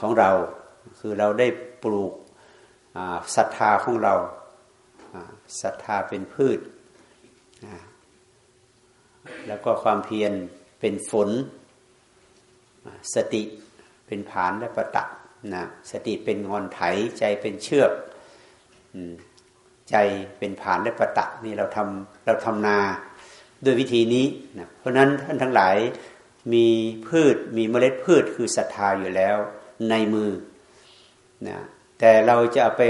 ของเรา คือเราได้ปลูกศรัทธาของเราศรัทธาเป็นพืช แล้วก็ความเพียรเป็นฝน สติเป็นผานและประตักนะสติเป็นงอนไถใจเป็นเชือกใจเป็นผานและประตักนี่เราทำเราทำนาด้วยวิธีนี้นะเพราะฉะนั้นท่านทั้งหลายมีพืชมีเมล็ดพืชคือศรัทธาอยู่แล้ว ในมือนะแต่เราจะไป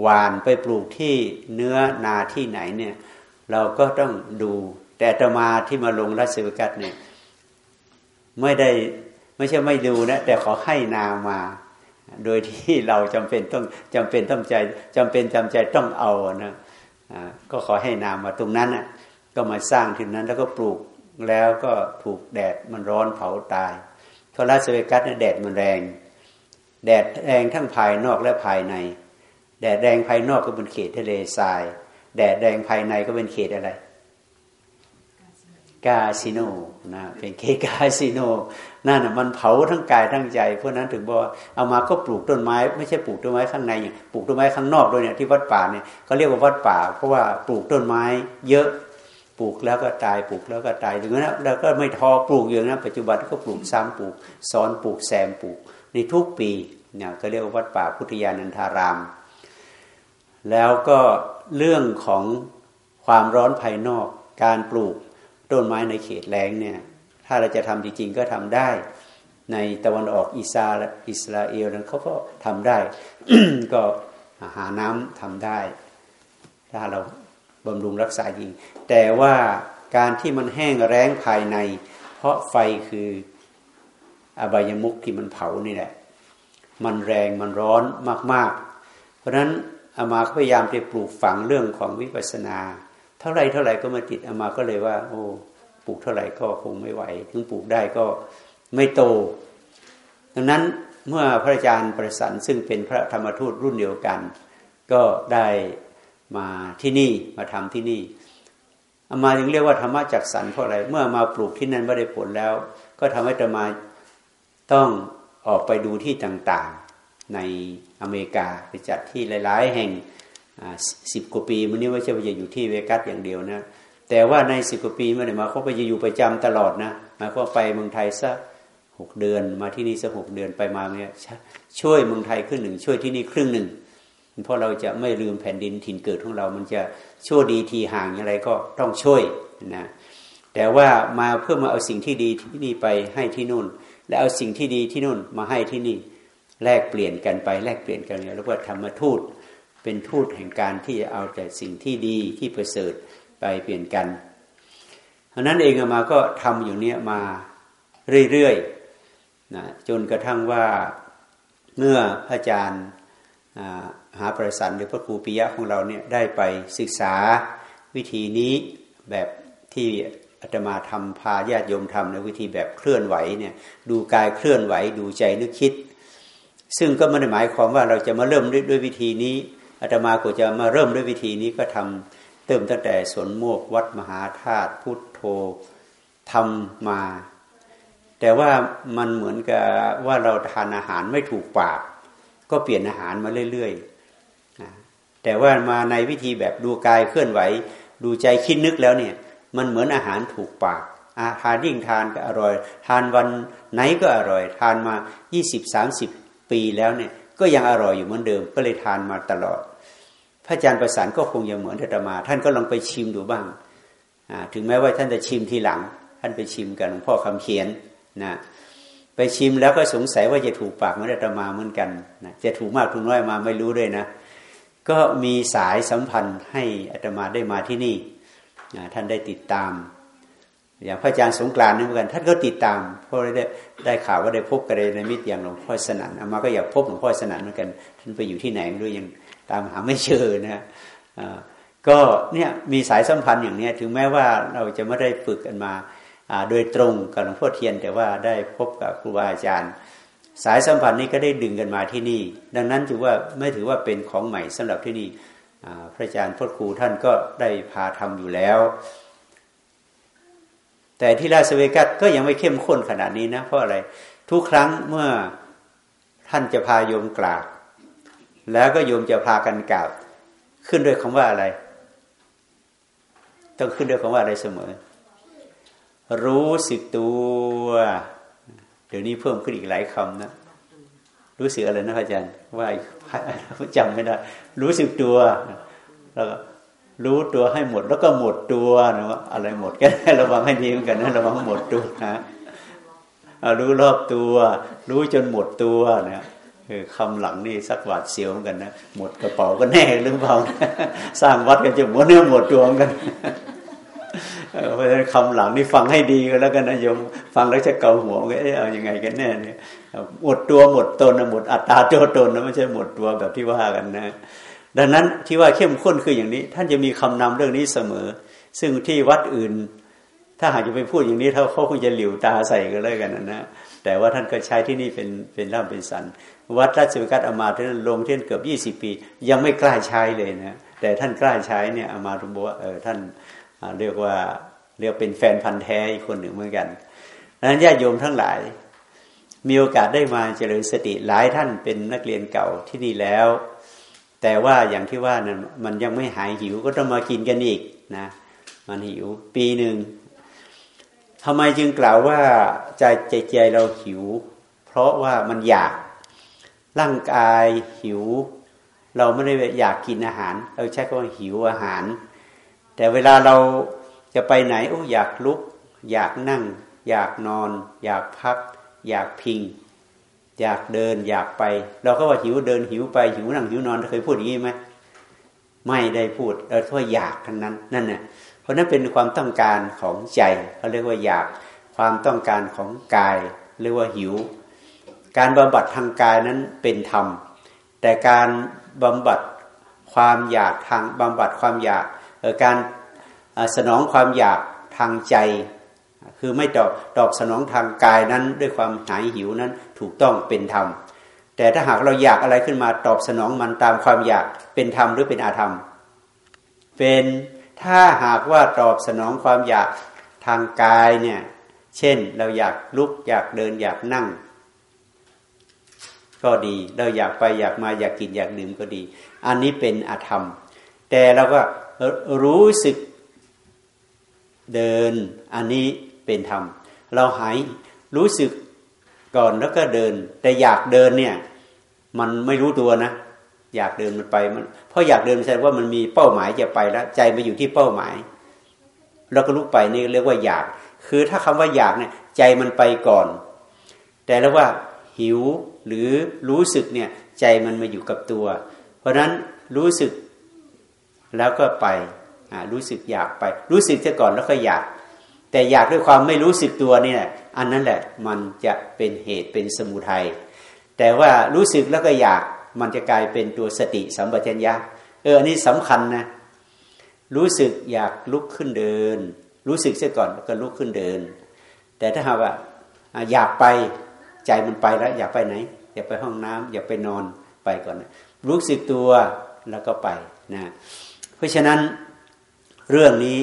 หวานไปปลูกที่เนื้อนาที่ไหนเนี่ย เราก็ต้องดู แต่ตมาที่มาลงรัศวกัตเนี่ยไม่ได้ไม่ใช่ไม่ดูนะแต่ขอให้นามา โดยที่เราจำเป็นต้องจำเป็นต้องใจจำเป็นจำใจต้องเอานะก็ขอให้นามาตรงนั้นนะก็มาสร้างที่นั้นแล้วก็ปลูกแล้วก็ถูกแดดมันร้อนเผาตายเพราะรัสเวกัสเนี่ยแดดมันแรง แดดแรงทั้งภายนอกและภายใน แดดแรงภายนอกก็เป็นเขตทะเลทราย แดดแรงภายในก็เป็นเขตอะไรกาสิโนนะเป็นเคกาสิโนนั่นมันเผาทั้งกายทั้งใจเพราะนั้นถึงบอกเอามาก็ปลูกต้นไม้ ไม่ใช่ปลูกต้นไม้ข้างในอย่างปลูกต้นไม้ข้างนอกด้วยเนี่ยที่วัดป่าเนี่ยเขาเรียกว่าวัดป่า เพราะว่าปลูกต้นไม้เยอะปลูกแล้วก็ตายปลูกแล้วก็ตายถึงนั้นเราก็ไม่ทอปลูกอย่างนั้นปัจจุบันก็ปลูกซ้ำปลูกซ้อนปลูกแซมปลูก ในทุกปีเนี่ยก็เรียกว่าวัดป่าพุทธยานันทาราม แล้วก็เรื่องของความร้อนภายนอกการปลูกต้นไม้ในเขตแรงเนี่ยถ้าเราจะทำจริงๆก็ทำได้ ในตะวันออกอิสราอิสราเอลนั้นเขาก็ทำได้ ก็หาน้ำทำได้ ถ้าเราบำรุงรักษาจริง แต่ว่าการที่มันแห้งแรงภายใน เพราะไฟคือ อบายมุกที่มันเผานี่แหละ มันแรงมันร้อนมาก ๆ เพราะฉะนั้นอามาพยายามไปปลูกฝังเรื่องของวิปัสสนา เท่าไรเท่าไรก็มาติดอามาก็เลยว่า โอ้ปลูกเท่าไหร่ก็คงไม่ไหว ถึงปลูกได้ก็ไม่โต ดังนั้นเมื่อพระอาจารย์ประสันซึ่งเป็นพระธรรมทูตรุ่นเดียวกัน ก็ได้มาที่นี่มาทำที่นี่อามาถึงเรียกว่าธรรมะจักสันเพราะอะไร เมื่อมาปลูกที่นั่นไม่ได้ผลแล้ว ก็ทำให้ธรรมา ต้องออกไปดูที่ต่างๆในอเมริกาไปจัดที่หลาย ๆ แห่งสิบกว่าปีมันนี่ไม่ใช่ว่าจะอยู่ที่เวกัสอย่างเดียวนะแต่ว่าในสิบกว่าปีมันมาเขาไปจะอยู่ประจำตลอดนะมาเขาไปเมืองไทยสักหกเดือนมาที่นี่สักหกเดือนไปมาเนี่ยช่วยเมืองไทยครึ่งหนึ่งช่วยที่นี่ครึ่งหนึ่งเพราะเราจะไม่ลืมแผ่นดินถิ่นเกิดของเรา มันจะชั่วดีทีห่างอย่างไรก็ต้องช่วยนะแต่ว่ามาเพื่อมาเอาสิ่งที่ดีที่นี่ไปให้ที่นู่น และเอาสิ่งที่ดีที่นู่นมาให้ที่นี่แลกเปลี่ยนกันไปแลกเปลี่ยนกันเรียกว่าธรรมทูต เป็นทูตแห่งการที่จะเอาแต่สิ่งที่ดีที่ประเสริฐไปเปลี่ยนกันเพราะนั้นเองมาก็ทำอยู่เนี้ยมาเรื่อยๆนะจนกระทั่งว่าเมื่อพระอาจารย์หาประสันหรือพระครูปิยะของเราเนี่ยได้ไปศึกษาวิธีนี้แบบที่ อาตมาทำพาญาติโยมทำในวิธีแบบเคลื่อนไหวเนี่ยดูกายเคลื่อนไหวดูใจนึกคิด ซึ่งก็ไม่ได้หมายความว่าเราจะมาเริ่มด้วยวยวิธีนี้อาตมาก็จะมาเริ่มด้วยวิธีนี้ก็ทำเติมตั้งแต่สวนโมกวัดมหาธาตุพุทโธทำมา แต่ว่ามันเหมือนกับว่าเราทานอาหารไม่ถูกปาก ก็เปลี่ยนอาหารมาเรื่อยๆแต่ว่ามาในวิธีแบบดูกายเคลื่อนไหว ดูใจคิดนึกแล้วเนี่ย มันเหมือนอาหารถูกปากอาหารยิ่งทานก็อร่อย ทานวันไหนก็อร่อย ทานมา 20-30 ปีแล้วเนี่ยก็ยังอร่อยอยู่เหมือนเดิม ก็เลยทานมาตลอด พระอาจารย์ประสานก็คงยังเหมือนธรรมา ท่านก็ลองไปชิมดูบ้าง ถึงแม้ว่าท่านจะชิมทีหลัง ท่านไปชิมกับหลวงพ่อคำเขียนนะไปชิมแล้วก็สงสัยว่าจะถูกปากเหมือนอาตมาเหมือนกันนะจะถูกมากถูกน้อยมาไม่รู้ด้วยนะ ก็มีสายสัมพันธ์ให้อาตมาได้มาที่นี่ ท่านได้ติดตาม อย่างพระอาจารย์สงกรานต์นี่เหมือนกันท่านก็ติดตามเพราะได้ได้ข่าวว่าได้พบกันในมิตรอย่างหลวงพ่อสนั่นอามาก็อยากพบหลวงพ่อสนั่นเหมือนกัน ท่านไปอยู่ที่ไหนด้วยยังตามหาไม่เจอนะก็เนี่ยมีสายสัมพันธ์อย่างนี้ถึงแม้ว่าเราจะไม่ได้ฝึกกันมาโดยตรงกับหลวงพ่อเทียน แต่ว่าได้พบกับครูบาอาจารย์ สายสัมพันธ์นี้ก็ได้ดึงกันมาที่นี่ ดังนั้นถือว่าไม่ถือว่าเป็นของใหม่สำหรับที่นี่ พระอาจารย์พ่อครูท่านก็ได้พาทำอยู่แล้ว แต่ที่ลาสเวกัสก็ยังไม่เข้มข้นขนาดนี้นะ เพราะอะไร ทุกครั้งเมื่อท่านจะพาโยมกราบแล้วก็โยมจะพากันกราบขึ้นด้วยคำว่าอะไร ต้องขึ้นด้วยคำว่าอะไรเสมอ รู้สึกตัว เดี๋ยวนี้เพิ่มขึ้นอีกหลายคำนะ รู้สึกอะไรนะอาจารย์ว่าจำไม่ได้ รู้สึกตัวแล้วก็รู้ตัวให้หมดแล้วก็หมดตัวนะว่าอะไรหมดกันระวังให้ดีเหมือนกันนะระวังหมดตัวนะรู้รอบตัว รู้จนหมดตัวนะคือคำหลังนี่สักหวาดเสียวเหมือนกันนะหมดกระเป๋าก็แน่หรือเปล่าสร้างวัดกันจะหมดเนื้อหมดตัวเหมือนกันเพราะฉะนั้นคำหลังนี่ฟังให้ดีก็แล้วกันนะโยมฟังแล้วจะเกาหัวก็เออเอาอยัางไงกันแน่เนี่ย หมดตัวหมดตนหมดอัตตาตัวตนนะไม่ใช่หมดตัวแบบที่ว่ากันนะ ดังนั้นที่ว่าเข้มข้นคืออย่างนี้ ท่านจะมีคำนำเรื่องนี้เสมอ ซึ่งที่วัดอื่น ถ้าหากจะไปพูดอย่างนี้เขาเขาคงจะหลิวตาใส่กันเลยกันนะแต่ว่าท่านก็ใช้ที่นี่เป็นเป็นร่ำเป็นสัน วัดราชวิกัตอามาท่านลงเท่นเกือบยี่สิบปี ยังไม่กล้าใช้เลยนะ แต่ท่านกล้าใช้เนี่ยอามาทุบอกว่าเออท่านเรียกว่าเรียกเป็นแฟนพันธ์แท้อีกคนหนึ่งเหมือนกันดังนั้นญาติโยมทั้งหลาย มีโอกาสได้มาเจริญสติหลายท่านเป็นนักเรียนเก่าที่นี่แล้ว แต่ว่าอย่างที่ว่านั้นมันยังไม่หายหิวก็ต้องมากินกันอีกนะมันหิวปีหนึ่งทำไมจึงกล่าวว่าใจใจใจเราหิว เพราะว่ามันอยากร่างกายหิว เราไม่ได้อยากกินอาหาร เราใช้คำว่าหิวอาหาร แต่เวลาเราจะไปไหนโอ้อยากลุก อยากนั่ง อยากนอน อยากพัก อยากพิง อยากเดินอยากไป เราก็ว่าหิวเดินหิวไปหิวนั่งหิวนอนเคยพูดอย่างนี้ไหมไม่ได้พูดเราแค่อยากทั้งนั้นนั่นน่ะเพราะนั้นเป็นความต้องการของใจเขาเรียกว่าอยากความต้องการของกาย เรียกว่าหิว การบำบัดทางกายนั้นเป็นธรรม แต่การบำบัดความอยากทางบำบัดความอยากการสนองความอยากทางใจ คือไม่ตอบตอบสนองทางกายนั้น ด้วยความหายหิวนั้นถูกต้องเป็นธรรม แต่ถ้าหากเราอยากอะไรขึ้นมาตอบสนองมันตามความอยากเป็นธรรมหรือเป็นอาธรรม เป็นถ้าหากว่าตอบสนองความอยากทางกายเนี่ยเช่นเราอยากลุกอยากเดินอยากนั่ง ก็ดีเราอยากไปอยากมาอยากกินอยากดื่มก็ดี อันนี้เป็นอาธรรม แต่เราก็รู้สึกเดินอันนี้ เป็นธรรม เราหายรู้สึกก่อนแล้วก็เดิน แต่อยากเดินเนี่ย มันไม่รู้ตัวนะ อยากเดินมันไปมันเพราะอยากเดินแสดงว่ามันมีเป้าหมายจะไปแล้ว ใจมาอยู่ที่เป้าหมาย แล้วก็ลุกไปนี่เรียกว่าอยาก คือถ้าคำว่าอยากเนี่ย ใจมันไปก่อน แต่แล้วว่าหิวหรือรู้สึกเนี่ย ใจมันมาอยู่กับตัว เพราะฉะนั้นรู้สึกแล้วก็ไปรู้สึกอยากไป รู้สึกจะก่อนแล้วก็อยาก แต่อยากด้วยความไม่รู้สึกตัวนี่แหละอันนั้นแหละมันจะเป็นเหตุเป็นสมุทัยแต่ว่ารู้สึกแล้วก็อยากมันจะกลายเป็นตัวสติสัมปชัญญะเอออันนี้สำคัญนะรู้สึกอยากลุกขึ้นเดิน รู้สึกเสียก่อนก็ลุกขึ้นเดิน แต่ถ้าหากว่าอยากไปใจมันไปแล้ว อยากไปไหน อยากไปห้องน้ำอยากไปนอนไปก่อนนะรู้สึกตัวแล้วก็ไปนะเพราะฉะนั้นเรื่องนี้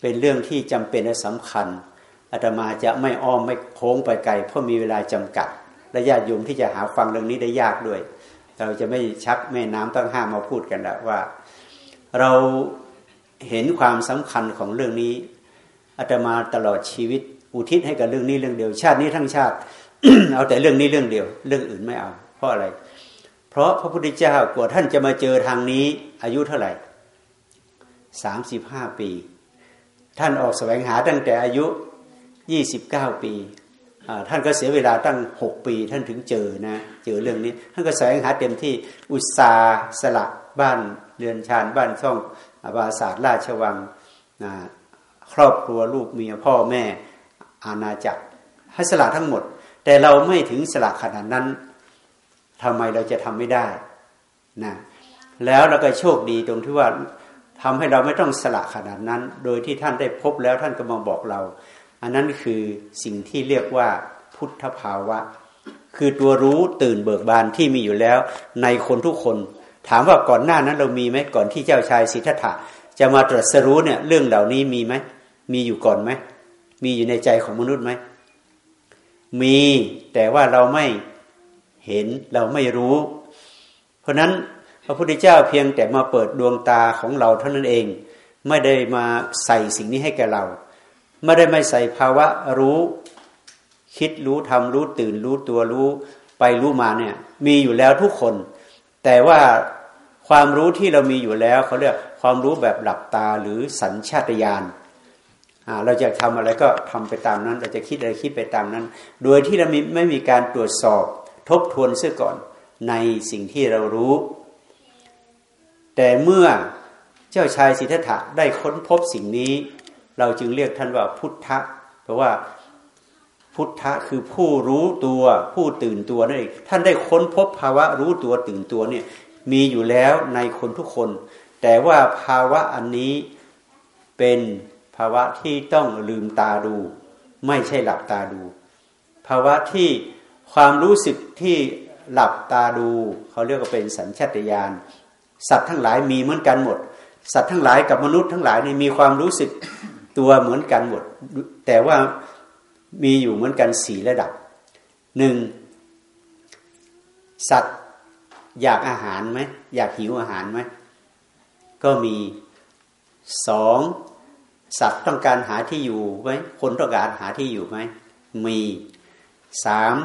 เป็นเรื่องที่จำเป็นและสำคัญอาตมาจะไม่อ้อมไม่โค้งไปไกลเพราะมีเวลาจำกัดและญาติโยมที่จะหาฟังเรื่องนี้ได้ยากด้วย เราจะไม่ชักแม่น้ำตั้งห้ามาพูดกันล้วว่า เราเห็นความสำคัญของเรื่องนี้อาตมาตลอดชีวิต อุทิศให้กับเรื่องนี้เรื่องเดียวชาตินี้ทั้งชาติ เอาแต่เรื่องนี้เรื่องเดียว เรื่องอื่นไม่เอา เพราะอะไร เพราะพระพุทธเจ้ากว่าท่านจะมาเจอทางนี้ อายุเท่าไหร่สามสิบห้าปี ท่านออกแสวงหาตั้งแต่อายุยี่สิบเก้าปีท่านก็เสียเวลาตั้งหกปี ท่านถึงเจอนะเจอเรื่องนี้ ท่านก็แสวงหาเต็มที่อุตสาสละบ้านเรือนชานบ้านช่องบาศาสตร์ราชวังครอบครัวลูกเมียพ่อแม่อาณาจักรให้สละทั้งหมด แต่เราไม่ถึงสละขนาดนั้นทำไมเราจะทำไม่ได้นะแล้วเราก็โชคดีตรงที่ว่า ทำให้เราไม่ต้องสละขนาดนั้น โดยที่ท่านได้พบแล้วท่านก็มาบอกเรา อันนั้นคือสิ่งที่เรียกว่าพุทธภาวะ คือตัวรู้ตื่นเบิกบานที่มีอยู่แล้ว ในคนทุกคน ถามว่าก่อนหน้านั้นเรามีไหมก่อนที่เจ้าชายสิทธัตถะจะมาตรัสรู้เนี่ยเรื่องเหล่านี้มีไหมมีอยู่ก่อนไหมมีอยู่ในใจของมนุษย์ไหมมีแต่ว่าเราไม่เห็นเราไม่รู้ เพราะนั้น ระพุทธเจ้าเพียงแต่มาเปิดดวงตาของเราเท่านั้นเอง ไม่ได้มาใส่สิ่งนี้ให้แก่เรา ไม่ได้ไม่ใส่ภาวะรู้ คิดรู้ทำรู้ตื่นรู้ตัวรู้ไปรู้มาเนี่ย มีอยู่แล้วทุกคน แต่ว่าความรู้ที่เรามีอยู่แล้วเขาเรียกความรู้แบบหลับตาหรือสัญชาตญาณเราจะทำอะไรก็ทำไปตามนั้น เราจะคิดอะไรคิดไปตามนั้น โดยที่เราไม่มีการตรวจสอบทบทวนเสียก่อนในสิ่งที่เรารู้ แต่เมื่อเจ้าชายสิทธัตถะได้ค้นพบสิ่งนี้ เราจึงเรียกท่านว่าพุทธะเพราะว่าพุทธะคือผู้รู้ตัวผู้ตื่นตัวนั่นเองท่านได้ค้นพบภาวะรู้ตัวตื่นตัวเนี่ยมีอยู่แล้วในคนทุกคน แต่ว่าภาวะอันนี้เป็นภาวะที่ต้องลืมตาดู ไม่ใช่หลับตาดู ภาวะที่ความรู้สึกที่หลับตาดู เขาเรียกว่าเป็นสัญชาตญาณ สัตว์ทั้งหลายมีเหมือนกันหมด สัตว์ทั้งหลายกับมนุษย์ทั้งหลายเนี่ยมีความรู้สึกตัวเหมือนกันหมด แต่ว่ามีอยู่เหมือนกันสี่ระดับหนึ่งสัตว์อยากอาหารไหมอยากหิวอาหารไหมก็มีสองสัตว์ต้องการหาที่อยู่ไหมคนต้องการหาที่อยู่ไหมมีสาม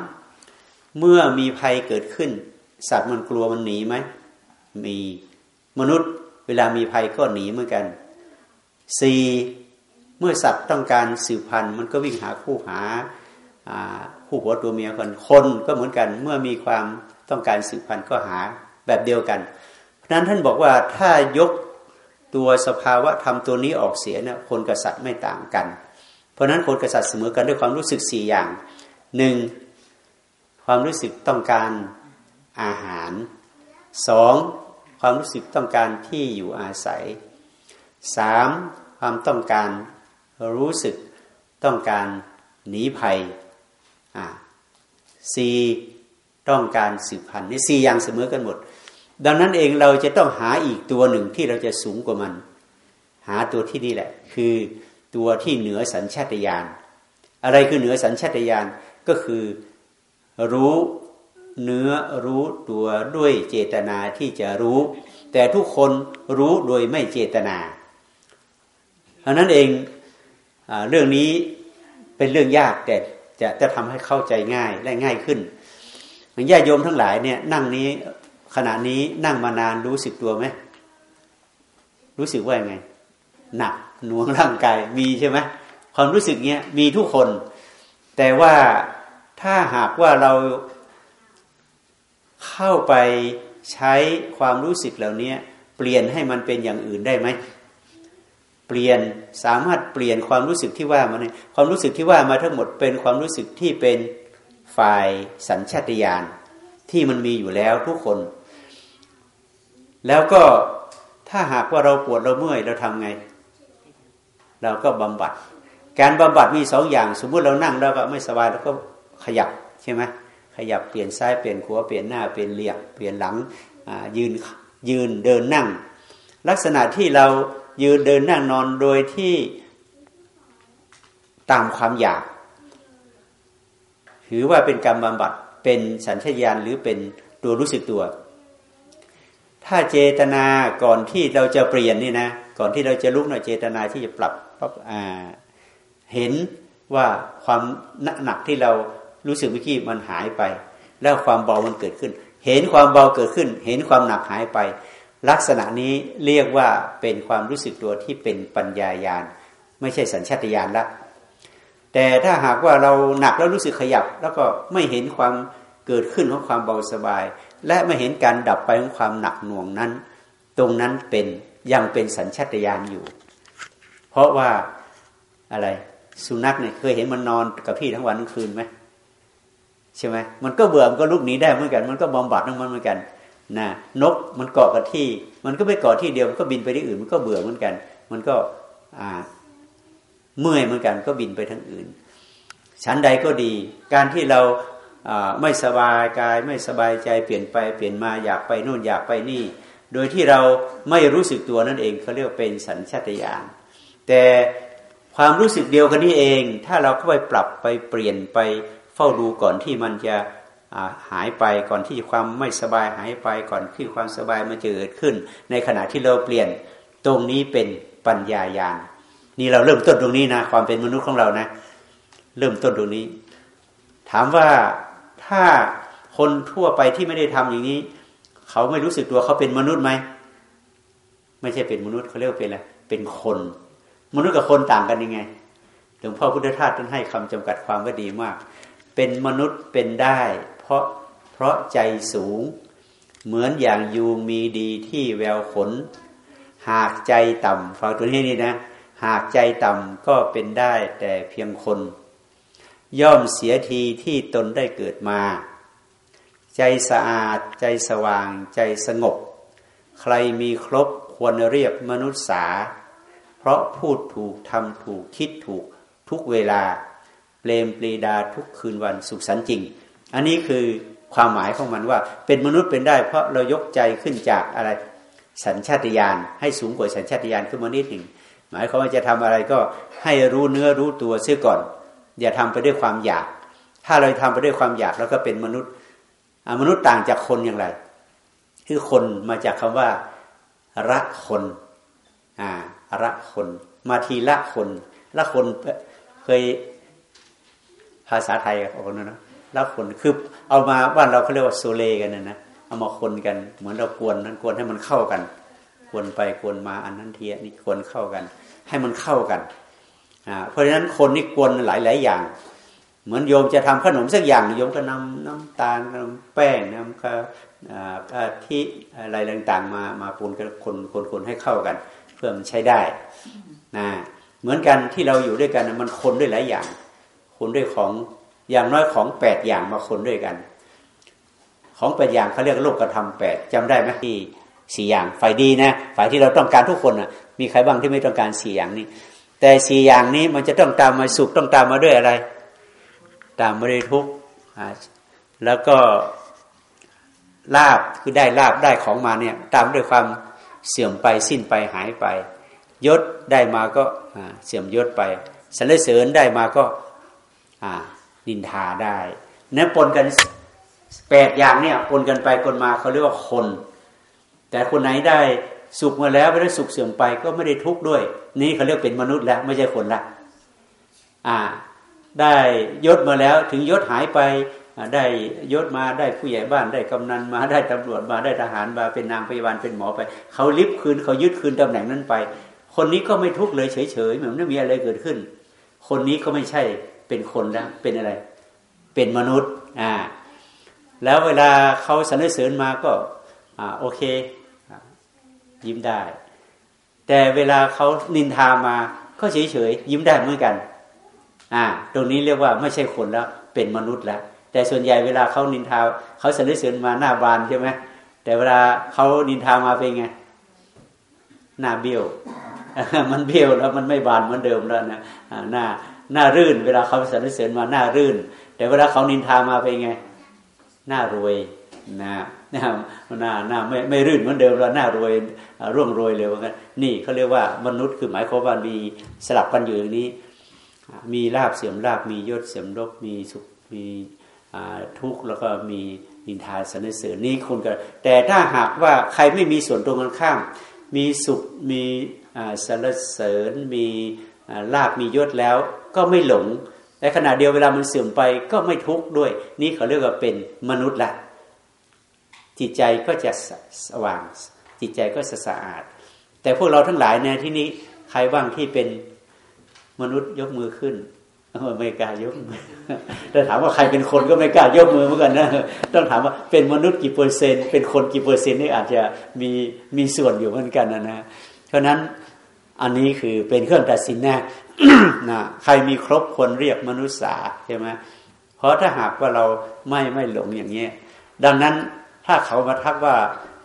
เมื่อมีภัยเกิดขึ้น สัตว์มันกลัวมันหนีไหม มีมนุษย์ เวลามีภัยก็หนีเหมือนกันสี่เมื่อสัตว์ต้องการสืบพันธุ์ มันก็วิ่งหาคู่หาคู่หัวตัวเมียกันคนก็เหมือนกัน เมื่อมีความต้องการสืบพันธุ์ก็หาแบบเดียวกัน เพราะนั้นท่านบอกว่าถ้ายกตัวสภาวะธรรมตัวนี้ออกเสียเนี่ยคนกับสัตว์ไม่ต่างกัน เพราะนั้นคนกับสัตว์เสมอกันด้วยความรู้สึกสี่อย่างหนึ่งความรู้สึกต้องการอาหารสอง ความรู้สึกต้องการที่อยู่อาศัยสามความต้องการรู้สึกต้องการหนีภัยอ่าสี่ต้องการสืบพันธุ์นี่สี่อย่างเสมอกันหมด ดังนั้นเองเราจะต้องหาอีกตัวหนึ่งที่เราจะสูงกว่ามัน หาตัวที่นี่แหละ คือตัวที่เหนือสัญชาตญาณอะไรคือเหนือสัญชาตญาณก็คือรู้ เนื้อรู้ตัวด้วยเจตนาที่จะรู้ แต่ทุกคนรู้โดยไม่เจตนาเพราะนั้นเองเรื่องนี้เป็นเรื่องยากแต่จะจะทำให้เข้าใจง่ายและง่ายขึ้นมันญาโยมทั้งหลายเนี่ยนั่งนี้ขณะนี้นั่งมานานรู้สึกตัวไหมรู้สึกว่ายังไง หนักหน่วงร่างกายมีใช่ไหมความรู้สึกเนี้ยมีทุกคน แต่ว่าถ้าหากว่าเรา เข้าไปใช้ความรู้สึกเหล่านี้เปลี่ยนให้มันเป็นอย่างอื่นได้ไหมเปลี่ยนสามารถเปลี่ยนความรู้สึกที่ว่ามาเนี่ยความรู้สึกที่ว่ามาทั้งหมดเป็นความรู้สึกที่เป็นฝ่ายสัญชาตญาณที่มันมีอยู่แล้วทุกคน แล้วก็ถ้าหากว่าเราปวดเราเมื่อยเราทำไง เราก็บำบัด การบำบัดมีสองอย่าง สมมุติเรานั่งเราก็ไม่สบายเราก็ขยับใช่ไหม ขยับเปลี่ยนซ้ายเปลี่ยนขวาเปลี่ยนหน้าเปลี่ยนเหลียกเปลี่ยนหลังยืนยืนเดินนั่ง ลักษณะที่เรายืนเดินนั่งนอนโดยที่ตามความอยาก ถือว่าเป็นการบำบัดเป็นสัญชาตญาณหรือเป็นตัวรู้สึกตัว ถ้าเจตนาก่อนที่เราจะเปลี่ยนนี่นะ ก่อนที่เราจะลุกหน่อยเจตนาที่จะปรับปั๊บเห็นว่าความหนักที่เรา รู้สึกเมื่อกี้มันหายไป แล้วความเบามันเกิดขึ้น เห็นความเบาเกิดขึ้น เห็นความหนักหายไป ลักษณะนี้เรียกว่าเป็นความรู้สึกตัวที่เป็นปัญญายาณไม่ใช่สัญชาตญาณละแต่ถ้าหากว่าเราหนักแล้วรู้สึกขยับ แล้วก็ไม่เห็นความเกิดขึ้นของความเบาสบาย และไม่เห็นการดับไปของความหนักหน่วงนั้น ตรงนั้นเป็นยังเป็นสัญชาตญาณอยู่ เพราะว่าอะไรสุนัขเนี่ยเคยเห็นมันนอนกับพี่ทั้งวันทั้งคืนไหม ใช่ไหมมันก็เบื่อมันก็ลุกหนีได้เหมือนกัน มันก็บำบัดของมันเหมือนกันนะนกมันเกาะกับที่ มันก็ไม่เกาะที่เดียวมันก็บินไปที่อื่น มันก็เบื่อเหมือนกัน มันก็อ่าเมื่อยเหมือนกันก็บินไปทั้งอื่นชั้นใดก็ดี การที่เราไม่สบายกายไม่สบายใจเปลี่ยนไปเปลี่ยนมาอยากไปโน่นอยากไปนี่ โดยที่เราไม่รู้สึกตัวนั่นเองเขาเรียกเป็นสัญชาตญาณแต่ความรู้สึกเดียวกันนี้เอง ถ้าเราเข้าไปปรับไปเปลี่ยนไป เฝ้าดูก่อนที่มันจะหายไปก่อนที่ความไม่สบายหายไปก่อนที่ความสบายมันจะเกิดขึ้น ในขณะที่เราเปลี่ยนตรงนี้เป็นปัญญายาณนี่เราเริ่มต้นตรงนี้นะความเป็นมนุษย์ของเรานะ เริ่มต้นตรงนี้ ถามว่าถ้าคนทั่วไปที่ไม่ได้ทำอย่างนี้ เขาไม่รู้สึกตัวเขาเป็นมนุษย์ไหมไม่ใช่เป็นมนุษย์เขาเรียกว่าเป็นอะไรเป็นคน มนุษย์กับคนต่างกันยังไงหลวงพ่อพุทธทาสท่านให้คำจำกัดความว่าดีมาก เป็นมนุษย์เป็นได้ เพราะเพราะใจสูง เหมือนอย่างยูมีดีที่แววขน หากใจต่ำฟังตัวนี้นี่นะ หากใจต่ำก็เป็นได้แต่เพียงคน ย่อมเสียทีที่ตนได้เกิดมา ใจสะอาด ใจสว่าง ใจสงบ ใครมีครบควรเรียกมนุษย์สา เพราะพูดถูกทำถูกคิดถูกทุกเวลา เลมปรีดาทุกคืนวันสุขสันจริง อันนี้คือความหมายของมันว่า เป็นมนุษย์เป็นได้ เพราะเรายกใจขึ้นจากอะไรสัญชาตญาณให้สูงกว่าสัญชาตญาณขึ้นมานิดหนึ่งหมายความว่าจะทำอะไรก็ให้รู้เนื้อรู้ตัวเสียก่อน อย่าทำไปด้วยความอยาก ถ้าเราทำไปด้วยความอยากแล้วก็เป็นมนุษย์มนุษย์ต่างจากคนอย่างไร คือคนมาจากคำว่าละคนอ่าละคน มาทีละคนละคนเคย ภาษาไทยของคนนะละคนคือเอามาบ้านเราเขาเรียกว่าโซเลกันนะนะเอามาคนกัน เหมือนเรากวนนั้นกวนให้มันเข้ากันกวนไปกวนมาอันนั้นเทียนี่กวนเข้ากัน ให้มันเข้ากันอ่าเพราะฉะนั้นคนนี่กวนหลายหลายอย่าง เหมือนโยมจะทำขนมสักอย่างโยมก็นำน้ำตาลน้ำแป้งน้ำกะทิอะไรต่างๆ มามาปนกันคนคนคนให้เข้ากัน เพื่อมันใช้ได้นะเหมือนกันที่เราอยู่ด้วยกันมันคนด้วยหลายอย่าง คนด้วยของอย่างน้อยของแปดอย่างมาคนด้วยกัน ของแปดอย่างเขาเรียกโลกกระทำแปดจำได้ไหมที่สี่อย่างฝ่ายดีนะฝ่ายที่เราต้องการทุกคนอะมีใครบ้างที่ไม่ต้องการสี่อย่างนี้ แต่สี่อย่างนี้มันจะต้องตามมาสุขต้องตามมาด้วยอะไร ตามมาด้วยทุกข์แล้วก็ลาบคือได้ลาบได้ของมาเนี่ย ตามด้วยความเสื่อมไปสิ้นไปหายไป ยศได้มาก็เสื่อมยศไปสรรเสริญได้มาก็ นินทาได้เนี่ยปนกันแปดอย่างเนี่ยปนกันไปปนมาเขาเรียกว่าคน แต่คนไหนได้สุขมาแล้วไม่ได้สุขเสื่อมไปก็ไม่ได้ทุกข์ด้วย นี่เขาเรียกเป็นมนุษย์แล้ว ไม่ใช่คนละอ่า ได้ยศมาแล้วถึงยศหายไปได้ยศมาได้ผู้ใหญ่บ้านได้กำนันมาได้ตำรวจมาได้ทหารมาเป็นนางพยาบาลเป็นหมอไป เขาลิบคืนเขายึดคืนตำแหน่งนั้นไป คนนี้ก็ไม่ทุกข์เลยเฉยๆเหมือนไม่มีอะไรเกิดขึ้น คนนี้ก็ไม่ใช่ เป็นคนแล้วเป็นอะไร เป็นมนุษย์อ่าแล้วเวลาเขาสรรเสริญมาก็อ่าโอเคยิ้มได้ แต่เวลาเขานินทามาก็เฉยๆยิ้มได้เหมือนกันอ่าตรงนี้เรียกว่าไม่ใช่คนแล้ว เป็นมนุษย์แล้ว แต่ส่วนใหญ่เวลาเขานินทาเขาสรรเสริญมาหน้าบานใช่ไหมแต่เวลาเขานินทามาเป็นไงหน้าเบี้ยว มันเบี้ยวแล้วมันไม่บานเหมือนเดิมแล้วนะหน้า หน้ารื่น เวลาเขาสรรเสริญมาหน้ารื่น แต่เวลาเขานินทามาเป็นไง หน้ารวยนะหน้าหน้าหน้าไม่ไม่รื่นเหมือนเดิมแล้วหน้ารวยร่วงรวยเร็วกันนี่เขาเรียกว่ามนุษย์คือหมายความว่ามีสลับกันอยู่อย่างนี้ มีลาบเสื่อมลาบมียศเสื่อมลบมีสุขมีทุกข์แล้วก็มีนินทาสนเสริญนี่คุณก็แต่ถ้าหากว่าใครไม่มีส่วนตรงกันข้าม มีสุขมีสรรเสริญมีลาบมียศแล้ว ก็ไม่หลงแต่ขณะเดียวเวลามันเสื่อมไปก็ไม่ทุกข์ด้วย นี่เขาเรียกว่าเป็นมนุษย์ละ จิตใจก็จะสว่าง จิตใจก็สะอาด แต่พวกเราทั้งหลายในที่นี้ใครบ้างที่เป็นมนุษย์ยกมือขึ้นไม่กล้ายกมือแต่ถามว่าใครเป็นคนก็ไม่กล้ายกมือเหมือนกันนะต้องถามว่าเป็นมนุษย์กี่เปอร์เซ็นต์เป็นคนกี่เปอร์เซ็นต์นี่อาจจะมีมีส่วนอยู่เหมือนกันนะนะเพราะนั้นอันนี้คือเป็นเครื่องตัดสินแน่ นะใครมีครบคนเรียกมนุษย์สาใช่ไหมเพราะถ้าหากว่าเราไม่ไม่หลงอย่างนี้ยดังนั้นถ้าเขามาทักว่า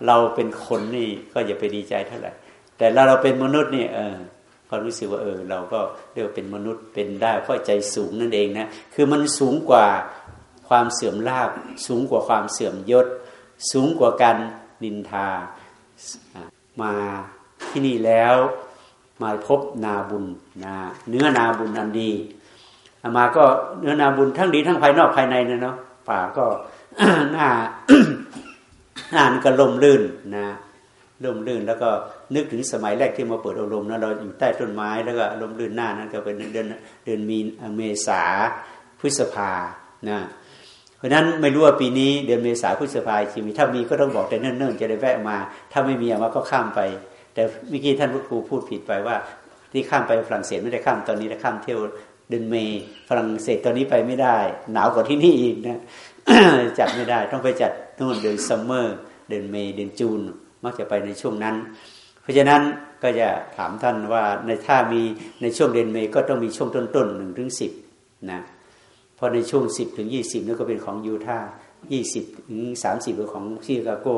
เราเป็นคนนี่ก็อย่าไปดีใจเท่าไหร่ แต่เราเราเป็นมนุษย์นี่เออก็รู้สึกว่าเออ เราก็เรียกเป็นมนุษย์เป็นได้เพราะใจสูงนั่นเองนะคือมันสูงกว่าความเสื่อมลาบสูงกว่าความเสื่อมยศ สูงกว่าการนินทามาที่นี่แล้ว มาพบนาบุญนาเนื้อนาบุญอันดีอามาก็เนื้อนาบุญทั้งดีทั้งภายนอกภายในนะเนาะป่าก็หน้าหน้าก็ลมลื่นนะลมลื่นแล้วก็นึกถึงสมัยแรกที่มาเปิดอารมณ์นะเราอยู่ใต้ต้นไม้แล้วก็ลมลื่นหน้านั้นก็เป็นเดือนเดือนมีเมษาพฤษภานะเพราะนั้นไม่รู้ว่าปีนี้เดือนเมษาพฤษภาชีมีถ้ามีก็ต้องบอกแต่เนิ่นๆจะได้แวะมา ถ้าไม่มีมาก็ข้ามไป แต่เมื่อกี้ท่านพระครูพูดผิดไปว่า ที่ข้ามไปฝรั่งเศสไม่ได้ข้ามตอนนี้นะข้ามเที่ยวเดือนเมย์ฝรั่งเศสตอนนี้ไปไม่ได้ หนาวกว่าที่นี่อีกนะจัดไม่ได้ต้องไปจัดนู่นเดือนซัมเมอร์เดือนเมย์เดือนจูนมักจะไปในช่วงนั้น เพราะฉะนั้นก็จะถามท่านว่าในถ้ามีในช่วงเดือนเมย์ก็ต้องมีช่วงต้นๆหนึ่งถึงสิบนะพราะในช่วงสิบถึงยี่สิบนั่นก็เป็นของยูทาห์ยี่สิบถึงสามสิบเป็นของชิคาโก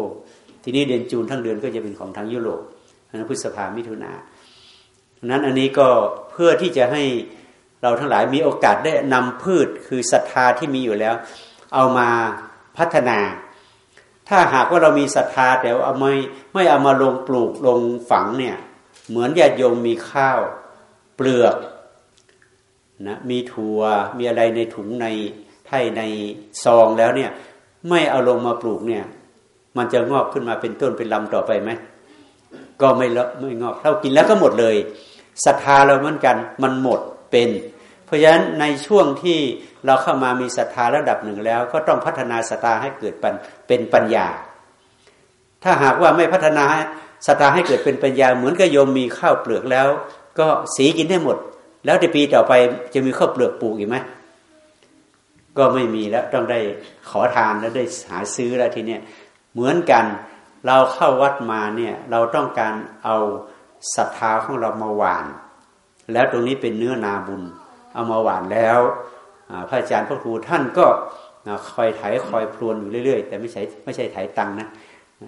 ทีนี้เดือนจูนทั้งเดือนก็จะเป็นของทางยุโรป นั้นพฤษภามิถุนานั้นอันนี้ก็เพื่อที่จะให้เราทั้งหลายมีโอกาสได้นำพืชคือศรัทธาที่มีอยู่แล้ว เอามาพัฒนา ถ้าหากว่าเรามีศรัทธาแต่เอาไม่ไม่เอามาลงปลูกลงฝังเนี่ย เหมือนญาติโยมมีข้าวเปลือกนะมีถั่วมีอะไรในถุงในไถ่ในซองแล้วเนี่ย ไม่เอาลงมาปลูกเนี่ย มันจะงอกขึ้นมาเป็นต้นเป็นลำต่อไปไหม ก็ไม่ละไม่งอกเท่ากินแล้วก็หมดเลยศรัทธาเราเหมือนกันมันหมดเป็น เพราะฉะนั้นในช่วงที่เราเข้ามามีศรัทธาระดับหนึ่งแล้ว ก็ต้องพัฒนาศรัทธาให้เกิดเป็นปัญญา ถ้าหากว่าไม่พัฒนาศรัทธาให้เกิดเป็นปัญญา เหมือนกับโยมมีข้าวเปลือกแล้ว ก็สีกินได้หมด แล้วในปีต่อไปจะมีข้าวเปลือกปลูกอีกไหมก็ไม่มีแล้วต้องได้ขอทานแล้วได้หาซื้อแล้วทีเนี้ยเหมือนกัน เราเข้าวัดมาเนี่ยเราต้องการเอาศรัทธาของเรามาหวาน แล้วตรงนี้เป็นเนื้อนาบุญ เอามาหวานแล้วพระอาจารย์พระครูท่านก็คอยไถคอยพรวนอยู่เรื่อยๆ แต่ไม่ใช่ไม่ใช่ไถตังนะ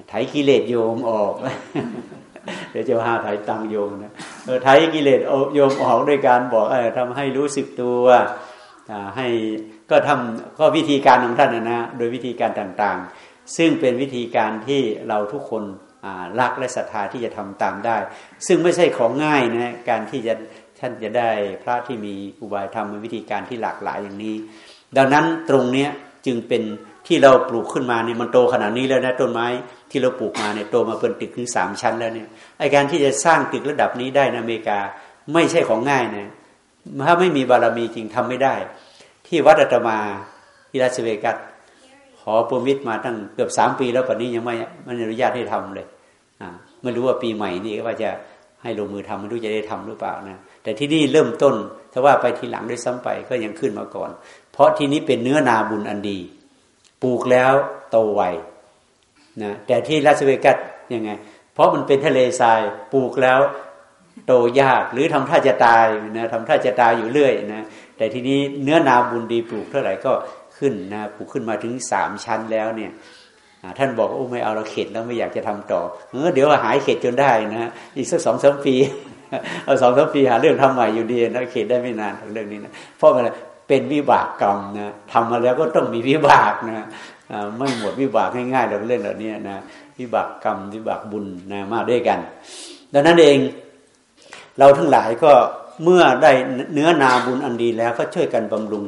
ไถกิเลสโยมออก เดี๋ยวจะหาไถตังโยมนะไถกิเลสโยมออกด้วยการบอกออทำให้รู้สึกตัวให้ก็ทำก็วิธีการของท่านนะโดยวิธีการต่างๆ ซึ่งเป็นวิธีการที่เราทุกคนรักและศรัทธาที่จะทำตามได้ ซึ่งไม่ใช่ของง่ายนะการที่จะท่านจะได้พระที่มีอุบายธรรมวิธีการที่หลากหลายอย่างนี้ ดังนั้นตรงเนี้ยจึงเป็นที่เราปลูกขึ้นมาเนี่ยมันโตขนาดนี้แล้วนะต้นไม้ที่เราปลูกมาเนี่ยโตมาเป็นตึกถึงสามชั้นแล้วเนี่ยไอการที่จะสร้างตึกระดับนี้ได้ในอเมริกาไม่ใช่ของง่ายนะถ้าไม่มีบารมีจริงทำไม่ได้ ที่วัดอัตมาที่ราชเวกัส ขอปมิตมาตั้งเกือบสามปีแล้วปัจนี้ยังไม่ไม่อนุญาตให้ทำเลยอ่าไม่รู้ว่าปีใหม่นี้ว่าจะให้ลงมือทำไม่รู้จะได้ทำหรือเปล่านะแต่ที่นี่เริ่มต้นถ้าว่าไปทีหลังด้วยซ้ำไปก็ยังขึ้นมาก่อน เพราะที่นี้เป็นเนื้อนาบุญอันดี ปลูกแล้วโตไวนะแต่ที่ลาสเวกัสยังไง เพราะมันเป็นทะเลทรายปลูกแล้วโตยากหรือทำท่าจะตายนะทำท่าจะตายอยู่เรื่อยนะแต่ทีนี้เนื้อนาบุญดีปลูกเท่าไหร่ก็ ขึ้นนะปลูกขึ้นมาถึงสามชั้นแล้วเนี่ยท่านบอกโอ้ไม่เอาเราเข็ดแล้วไม่อยากจะทำต่อเออเดี๋ยวหายเข็ดจนได้นะอีกสักสองสามปีเอาสองสามปีหาเรื่องทำใหม่อยู่ดีนะเข็ดได้ไม่นานเรื่องนี้นะเพราะอะไรเป็นวิบากกรรมนะทำมาแล้วก็ต้องมีวิบากนะไม่หมดวิบากง่ายๆเราเรื่องเหล่านี้นะวิบากกรรมวิบากบุญนะมาด้วยกัน ดังนั้นเองเราทั้งหลายก็เมื่อได้เนื้อนาบุญอันดีแล้วก็ช่วยกันบำรุง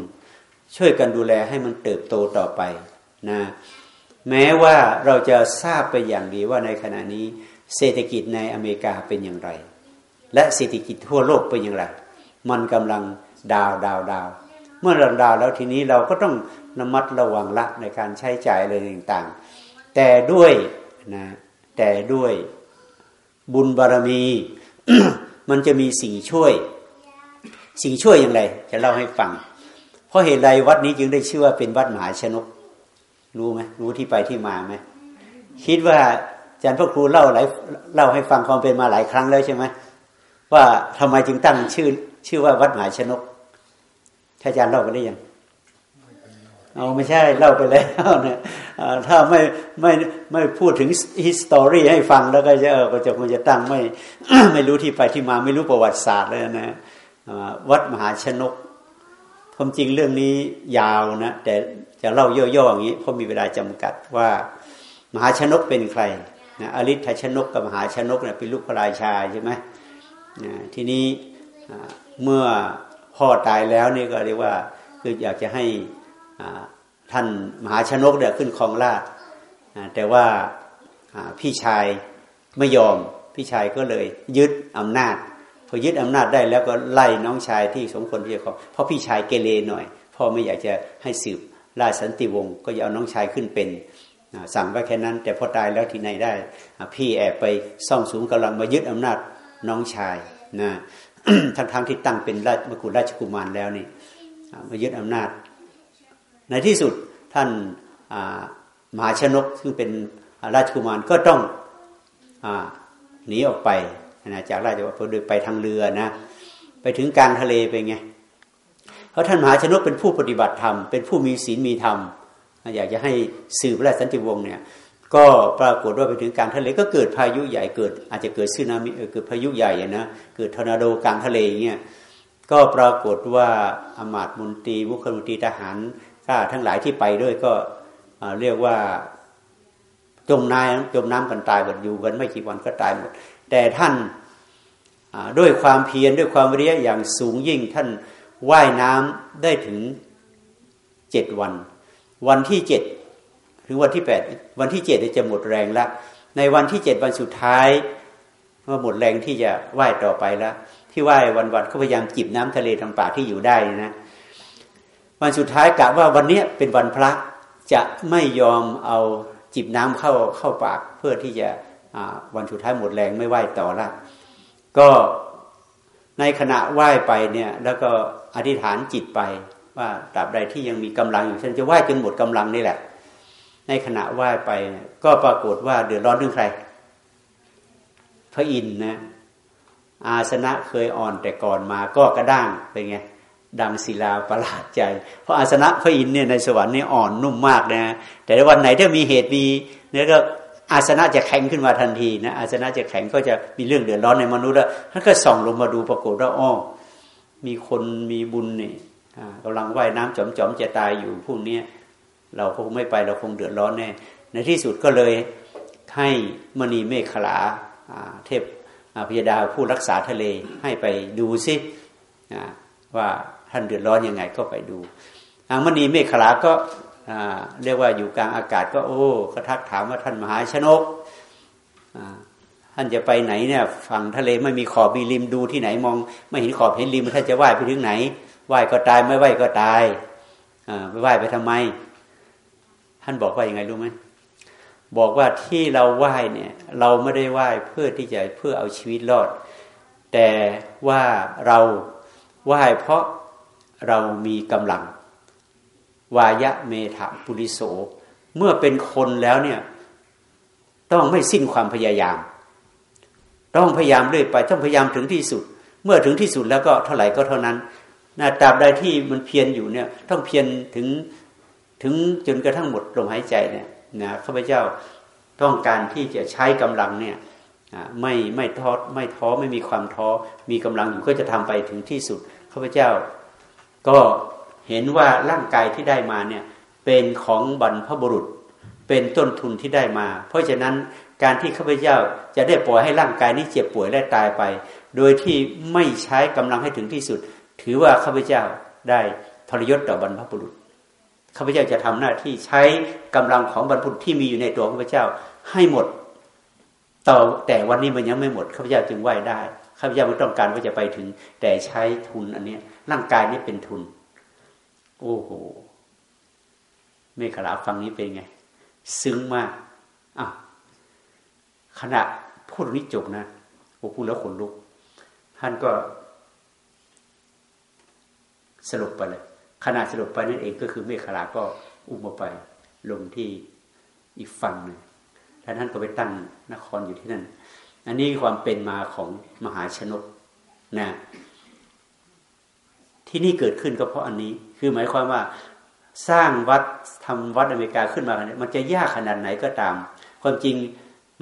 ช่วยกันดูแลให้มันเติบโตต่อไปนะแม้ว่าเราจะทราบไปอย่างดีว่าในขณะนี้เศรษฐกิจในอเมริกาเป็นอย่างไร และเศรษฐกิจทั่วโลกเป็นอย่างไร มันกำลังดาวดาวดาวเมื่อเราดาวแล้วทีนี้เราก็ต้องระมัดระวังละในการใช้จ่ายอะไรต่างๆ แต่ด้วยนะแต่ด้วยบุญบารมี มันจะมีสิ่งช่วย สิ่งช่วยอย่างไร จะเล่าให้ฟัง ราะเหตุใดวัดนี้จึงได้ชื่อว่าเป็นวัดมหาชนก รู้ไหมรู้ที่ไปที่มาไหมคิดว่าอาจารย์พระครูเล่าหลายเล่าให้ฟังความเป็นมาหลายครั้งแล้วใช่ไหมว่าทำไมจึงตั้งชื่อ ชื่อว่าวัดมหาชนกท่านอาจารย์เล่าไปได้ยังเอาไม่ใช่เล่าไปแล้วเนี่ยถ้าไม่ไม่ไม่พูดถึงฮิสตอรี่ให้ฟังแล้วก็จะก็จะคงจะตั้งไม่ไม่รู้ที่ไปที่มาไม่รู้ประวัติศาสตร์เลยนะวัดมหาชนก ความจริงเรื่องนี้ยาวนะ แต่จะเล่าย่อๆอย่างนี้เพราะมีเวลาจำกัดว่า มหาชนกเป็นใครนะอริทชนกกับมหาชนกเนี่ยเป็นลูกพระราชาใช่ไหมทีนี้เมื่อพ่อตายแล้วนี่ก็เรียกว่าคืออยากจะให้ท่านมหาชนกเดี่ยขึ้นครองราชแต่ว่าพี่ชายไม่ยอมพี่ชายก็เลยยึดอำนาจ พอยึดอำนาจได้แล้วก็ไล่น้องชายที่สมควรที่จะครองเพราะพี่ชายเกเรหน่อย พ่อไม่อยากจะให้สืบราชสันติวงศ์ก็จะเอาน้องชายขึ้นเป็นสั่งไว้แค่นั้น แต่พอตายแล้วที่ไหนได้ พี่แอบไปซ่องสูงกำลังมายึดอำนาจน้องชายนะทั้งทั้งที่ตั้งเป็นราชมกุฎราชกุมารแล้วนี่มายึดอำนาจ ในที่สุดท่านมหาชนกซึ่งเป็นราชกุมารก็ต้องหนีออกไป นะจากราชวัฒน์ไปทางเรือนะไปถึงกลางทะเลไปไงเพราะท่านมหาชนกเป็นผู้ปฏิบัติธรรมเป็นผู้มีศีลมีธรรมอยากจะให้สืบราชสันตติวงศ์เนี่ยก็ปรากฏว่าไปถึงกลางทะเลก็เกิดพายุใหญ่เกิด อาจจะเกิดสึนามิเกิดพายุใหญ่นะเกิดทอร์นาโดกลางทะเลเงี้ยก็ปรากฏว่าอำมาตย์มนตรีบุคคลมนตรีทหารข้าทั้งหลายที่ไปด้วยก็เรียกว่าจมน้ำจมน้ำกันตายหมดอยู่กันไม่กี่วันก็ตายหมด แต่ท่านด้วยความเพียรด้วยความวิริยะอย่างสูงยิ่งท่านว่ายน้ำได้ถึงเจ็ดวัน วันที่เจ็ดถึงวันที่แปดวันที่เจ็ดจะหมดแรงแล้วในวันที่เจ็ดวันสุดท้ายเมื่อหมดแรงที่จะว่ายต่อไปแล้ว ที่ว่ายวันวันก็พยายามจิบน้ำทะเลทางป่าที่อยู่ได้นะวันสุดท้ายกะว่าวันนี้เป็นวันพระจะไม่ยอมเอาจิบน้ำเข้าเข้าปากเพื่อที่จะ วันสุดท้ายหมดแรงไม่ไหวต่อละก็ในขณะไหว้ไปเนี่ย แล้วก็อธิษฐานจิตไปว่าตราบใดที่ยังมีกำลังอยู่ฉันจะไหว้จนหมดกำลังนี่แหละ ในขณะไหว้ไปก็ปรากฏว่าเดือดร้อนเรื่องใคร พระอินทร์นะ อาสนะเคยอ่อนแต่ก่อนมาก็กระด้างเป็นไงดังศิลาประหลาดใจ เพราะอาสนะพระอินทร์เนี่ยในสวรรค์นี่อ่อนนุ่มมากนะ แต่วันไหนถ้ามีเหตุมีเนี่ยก็ อาสนะจะแข็งขึ้นมาทันทีนะอาสนะจะแข็งก็จะมีเรื่องเดือดร้อนในมนุษย์แล้วท่านก็ส่องลงมาดูปรากฏว่าอ้อมีคนมีบุญนี่ยกำลังว่ายน้ำจอมๆจะตายอยู่พวกนี้เราคงไม่ไปเราคงเดือดร้อนแน่ในที่สุดก็เลยให้มณีเมฆขลาเทพพยดาผู้รักษาทะเลให้ไปดูซิว่าท่านเดือดร้อนยังไงก็ไปดูทางมณีเมฆขลาก็ เรียกว่าอยู่กลางอากาศก็โอ้ก็ทักถามว่าท่านมหาชนกท่านจะไปไหนเนี่ยฝั่งทะเลไม่มีขอบมีริมดูที่ไหนมอง ไม่เห็นขอบเห็นริมท่านจะว่ายไปถึงไหนว่ายก็ตายไม่ว่ายก็ตายไม่ว่ายไปทำไม ท่านบอกว่ายังไงรู้ไหมบอกว่าที่เราไหว้เนี่ย เราไม่ได้ไหว้เพื่อที่จะเพื่อเอาชีวิตรอด แต่ว่าเราไหว้เพราะเรามีกำลัง วายะเมธะปุริโส เมื่อเป็นคนแล้วเนี่ย ต้องไม่สิ้นความพยายาม ต้องพยายามเรื่อยไปต้องพยายามถึงที่สุด เมื่อถึงที่สุดแล้วก็เท่าไหร่ก็เท่านั้นนะตราบใดที่มันเพียรอยู่เนี่ย ต้องเพียรถึงถึงจนกระทั่งหมดลมหายใจเนี่ยนะข้าพเจ้าต้องการที่จะใช้กำลังเนี่ยไม่ไม่ท้อไม่ท้อไม่มีความท้อมีกำลังอยู่ก็จะทำไปถึงที่สุดข้าพเจ้าก็ เห็นว่าร่างกายที่ได้มาเนี่ยเป็นของบรรพบุรุษ เป็นต้นทุนที่ได้มา เพราะฉะนั้นการที่ข้าพเจ้าจะได้ปล่อยให้ร่างกายนี้เจ็บป่วยและตายไป โดยที่ไม่ใช้กำลังให้ถึงที่สุด ถือว่าข้าพเจ้าได้ทรยศต่อบรรพบุรุษข้าพเจ้าจะทำหน้าที่ใช้กำลังของบรรพบุรุษที่มีอยู่ในตัวข้าพเจ้าให้หมด ต่อแต่วันนี้มันยังไม่หมดข้าพเจ้าจึงไหวได้ข้าพเจ้าไม่ต้องการว่าจะไปถึง แต่ใช้ทุนอันนี้ร่างกายนี้เป็นทุน โอ้โหเมฆลาฟังนี้เป็นไง ซึ้งมากอะขณะพูดนี้จบนะโอ้พูดแล้วขนลุก ท่านก็สรุปไปเลยขณะสรุปไปนั่นเองก็คือเมฆลาก็อุ้มไป ลงที่อีกฝั่งหนึ่งท่านท่านก็ไปตั้งนครอยู่ที่นั่น อันนี้ความเป็นมาของมหาชนกนะ ที่นี่เกิดขึ้นก็เพราะอันนี้ คือหมายความว่าสร้างวัดทำวัดอเมริกาขึ้นมาเนี่ยมันจะยากขนาดไหนก็ตาม ความจริง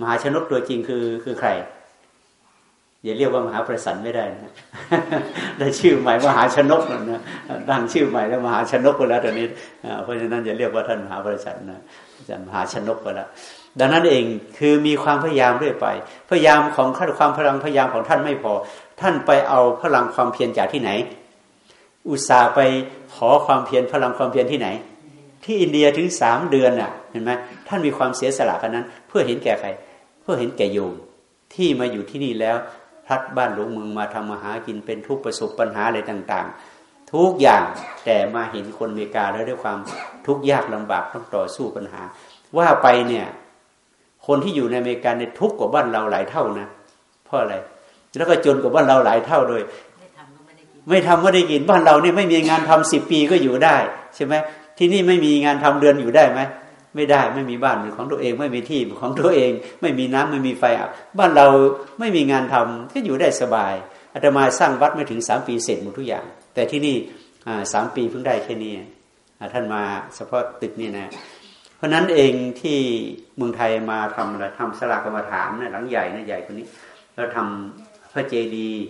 มหาชนกตัวจริงคือคือใครอย่าเรียกว่ามหาประสันไม่ได้นะได้ชื่อใหม่มหาชนกนะดังชื่อใหม่แล้วมหาชนกไปแล้วตอนนี้เพราะฉะนั้นอย่าเรียกว่าท่านมหาประสันนะจะมหาชนกไปแล้วดังนั้นเองคือมีความพยายามเรื่อยไป พยายามของความพลังพยายามของท่านไม่พอ ท่านไปเอาพลังความเพียรจากที่ไหน อุตส่าห์ไปขอความเพียรพลังความเพียรที่ไหน ที่อินเดียถึงสามเดือนอะเห็นไหมท่านมีความเสียสละกันนั้น เพื่อเห็นแก่ใคร เพื่อเห็นแก่โยมที่มาอยู่ที่นี่แล้วพัดบ้านหลวงเมืองมาทำมาหากินเป็นทุกประสบปัญหาอะไรต่าง ๆ ทุกอย่างแต่มาเห็นคนอเมริกาแล้วด้วยความทุกข์ยากลำบากต้องต่อสู้ปัญหา ว่าไปเนี่ยคนที่อยู่ในอเมริกาเนี่ยทุกข์กว่าบ้านเราหลายเท่านะเพราะอะไร แล้วก็จนกว่าบ้านเราหลายเท่าโดย ไม่ทำก็ได้กินบ้านเราเนี่ยไม่มีงานทำสิบปีก็อยู่ได้ใช่ไหมที่นี่ไม่มีงานทำเดือนอยู่ได้ไหมไม่ได้ไม่มีบ้านเป็นของตัวเองไม่มีที่ของตัวเอง ไม่มีน้ำไม่มีไฟอะบ้านเราไม่มีงานทำก็อยู่ได้สบายอาตมาสร้างวัดไม่ถึงสามปีเสร็จหมดทุกอย่าง แต่ที่นี่สามปีเพิ่งได้แค่นี้ท่านมาเฉพาะตึกนี่นะ เพราะนั้นเองที่เมืองไทยมาทำอะไรทำสลากรรมฐานนะหลังใหญ่นะใหญ่คนนี้ แล้วทำพระเจดีย์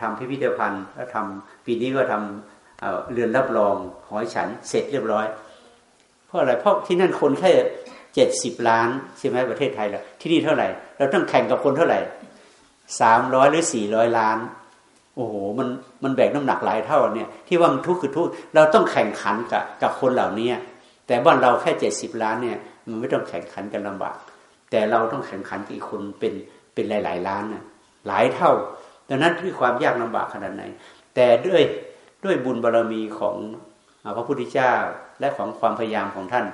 ทำพิพิธภัณฑ์แล้วทำปีนี้ก็ทำเรือนรับรองหอยฉันเสร็จเรียบร้อย เพราะอะไรเพราะที่นั่นคนแค่เจ็ดสิบล้านใช่ไหมประเทศไทยเราที่นี่เท่าไหร่ เราต้องแข่งกับคนเท่าไหร่สามร้อยหรือสี่ร้อยล้าน โอ้โหมันมันแบกน้ำหนักหลายเท่าเนี่ย ที่ว่ามันทุกข์คือทุกข์เราต้องแข่งขันกับกับคนเหล่านี้แต่บ้านเราแค่เจ็ดสิบล้านเนี่ย มันไม่ต้องแข่งขันกันลำบาก แต่เราต้องแข่งขันกับอีกคนเป็นเป็นหลาย ๆ ล้านน่ะหลายเท่า ดังนั้นที่ความยากลำบากขนาดไหน แต่ด้วยด้วยบุญบารรมีของพระพุทธเจ้าและของความพยายามของท่าน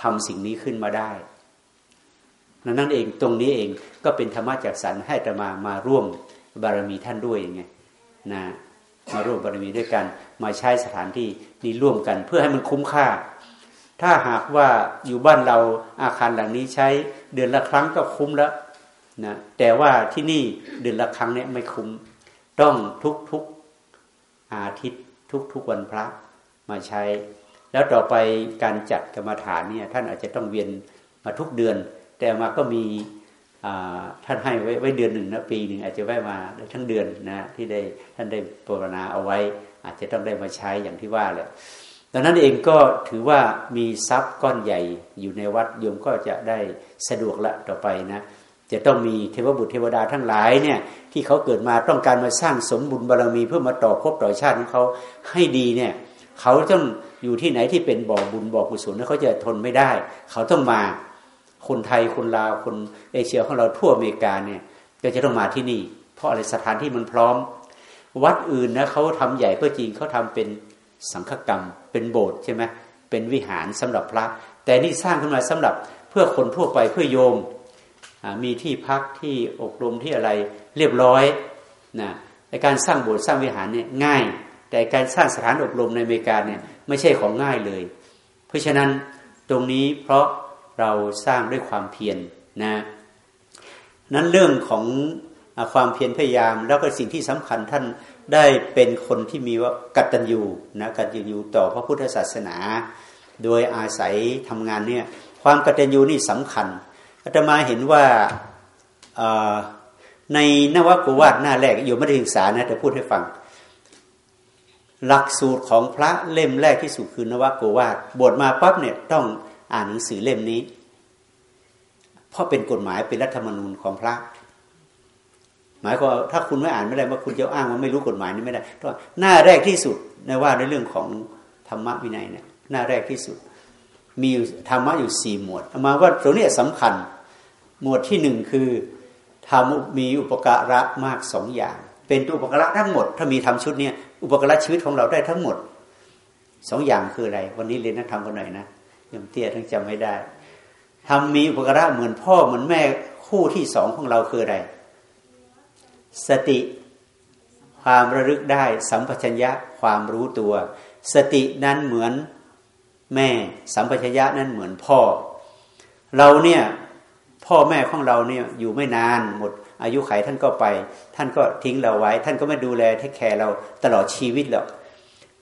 ทำสิ่งนี้ขึ้นมาได้ดังนั้นเองตรงนี้เองก็เป็นธรรมะจากสรรให้ตมามาร่วมบารมีท่านด้วยไงนะมาร่วมบารมีด้วยกัน มาใช้สถานที่นี้ร่วมกัน เพื่อให้มันคุ้มค่า ถ้าหากว่าอยู่บ้านเราอาคารหลังนี้ใช้เดือนละครั้งก็คุ้มแล้ว นะแต่ว่าที่นี่เดือนละครั้งเนี่ยไม่คุ้มต้องทุกทุกอาทิตย์ทุกทุกวันพระมาใช้ แล้วต่อไปการจัดกรรมฐานเนี่ยท่านอาจจะต้องเวียนมาทุกเดือน แต่มาก็มีท่านให้ไว้ไวเดือนหนึ่งนะปีหนึ่งอาจจะไว้มาทั้งเดือนนะที่ได้ท่านได้ปรนนาเอาไว้ อาจจะต้องได้มาใช้อย่างที่ว่าแหละดังนั้นเองก็ถือว่ามีทรัพย์ก้อนใหญ่อยู่ในวัดโยมก็จะได้สะดวกละต่อไปนะ จะต้องมีเทวบุตรเทวดาทั้งหลายเนี่ยที่เขาเกิดมาต้องการมาสร้างสมบุญบารรมีเพื่อมาต่อภพต่อชาติของเขาให้ดีเนี่ยเขาต้องอยู่ที่ไหนที่เป็นบ่อบุญบ่อกุศลเขาจะทนไม่ได้ เขาต้องมาคนไทยคนลาวคนเอเชียของเราทั่วอเมริกาเนี่ยก็จะต้องมาที่นี่ เพราะอะไรสถานที่มันพร้อม วัดอื่นนะเขาทำใหญ่ก็จริงเขาทำเป็นสังฆกรรม เป็นโบสถ์ใช่ไหมเป็นวิหารสำหรับพระ แต่นี่สร้างขึ้นมาสำหรับเพื่อคนทั่วไปเพื่อโยม มีที่พักที่อบรมที่อะไรเรียบร้อยนะในการสร้างโบสถ์สร้างวิหารเนี่ยง่าย แต่การสร้างสถานอบรมในอเมริกาเนี่ยไม่ใช่ของง่ายเลย เพราะฉะนั้นตรงนี้เพราะเราสร้างด้วยความเพียรนนะนั้นเรื่องของความเพียรพยายาม แล้วก็สิ่งที่สำคัญท่านได้เป็นคนที่มีว่ากัตัญญูนะกัตัญญูต่อพระพุทธศาสนา โดยอาศัยทำงานเนี่ยความกัตตัญญูนี่สำคัญ อาตมาเห็นว่าในนวโกวาดหน้าแรกอยู่ไม่ได้ศึกษานะแต่พูดให้ฟัง หลักสูตรของพระเล่มแรกที่สุดคือนวโกวาดบทมาปั๊บเนี่ยต้องอ่านหนังสือเล่มนี้ เพราะเป็นกฎหมายเป็นรัฐธรรมนูญของพระ หมายความถ้าคุณไม่อ่านไม่ได้ว่าคุณจะอ้างว่าไม่รู้กฎหมายนี่ไม่ได้ต้องหน้าแรกที่สุดในว่าในเรื่องของธรรมะวินัยเนี่ยหน้าแรกที่สุด มีธรรมะอยู่สี่หมวดมาว่าตรงนี้สำคัญ หมวดที่หนึ่งคือทำมีอุปการะมากสองอย่าง เป็นตัวอุปการะทั้งหมด ถ้ามีทำชุดเนี้ยอุปการะชีวิตของเราได้ทั้งหมดสองอย่างคืออะไร วันนี้เรียนนักธรรมกันหน่อยนะยมเตี้ยทั้งจำไม่ได้ทำมีอุปการะเหมือนพ่อเหมือนแม่คู่ที่สองของเราคืออะไร สติความระลึกได้ สัมปชัญญะความรู้ตัว สตินั้นเหมือนแม่ สัมปชัญญะนั้นเหมือนพ่อ เราเนี่ย พ่อแม่ของเราเนี่ยอยู่ไม่นานหมด อายุไขท่านก็ไป ท่านก็ทิ้งเราไว้ ท่านก็ไม่ดูแลเทคแคร์เราตลอดชีวิตหรอก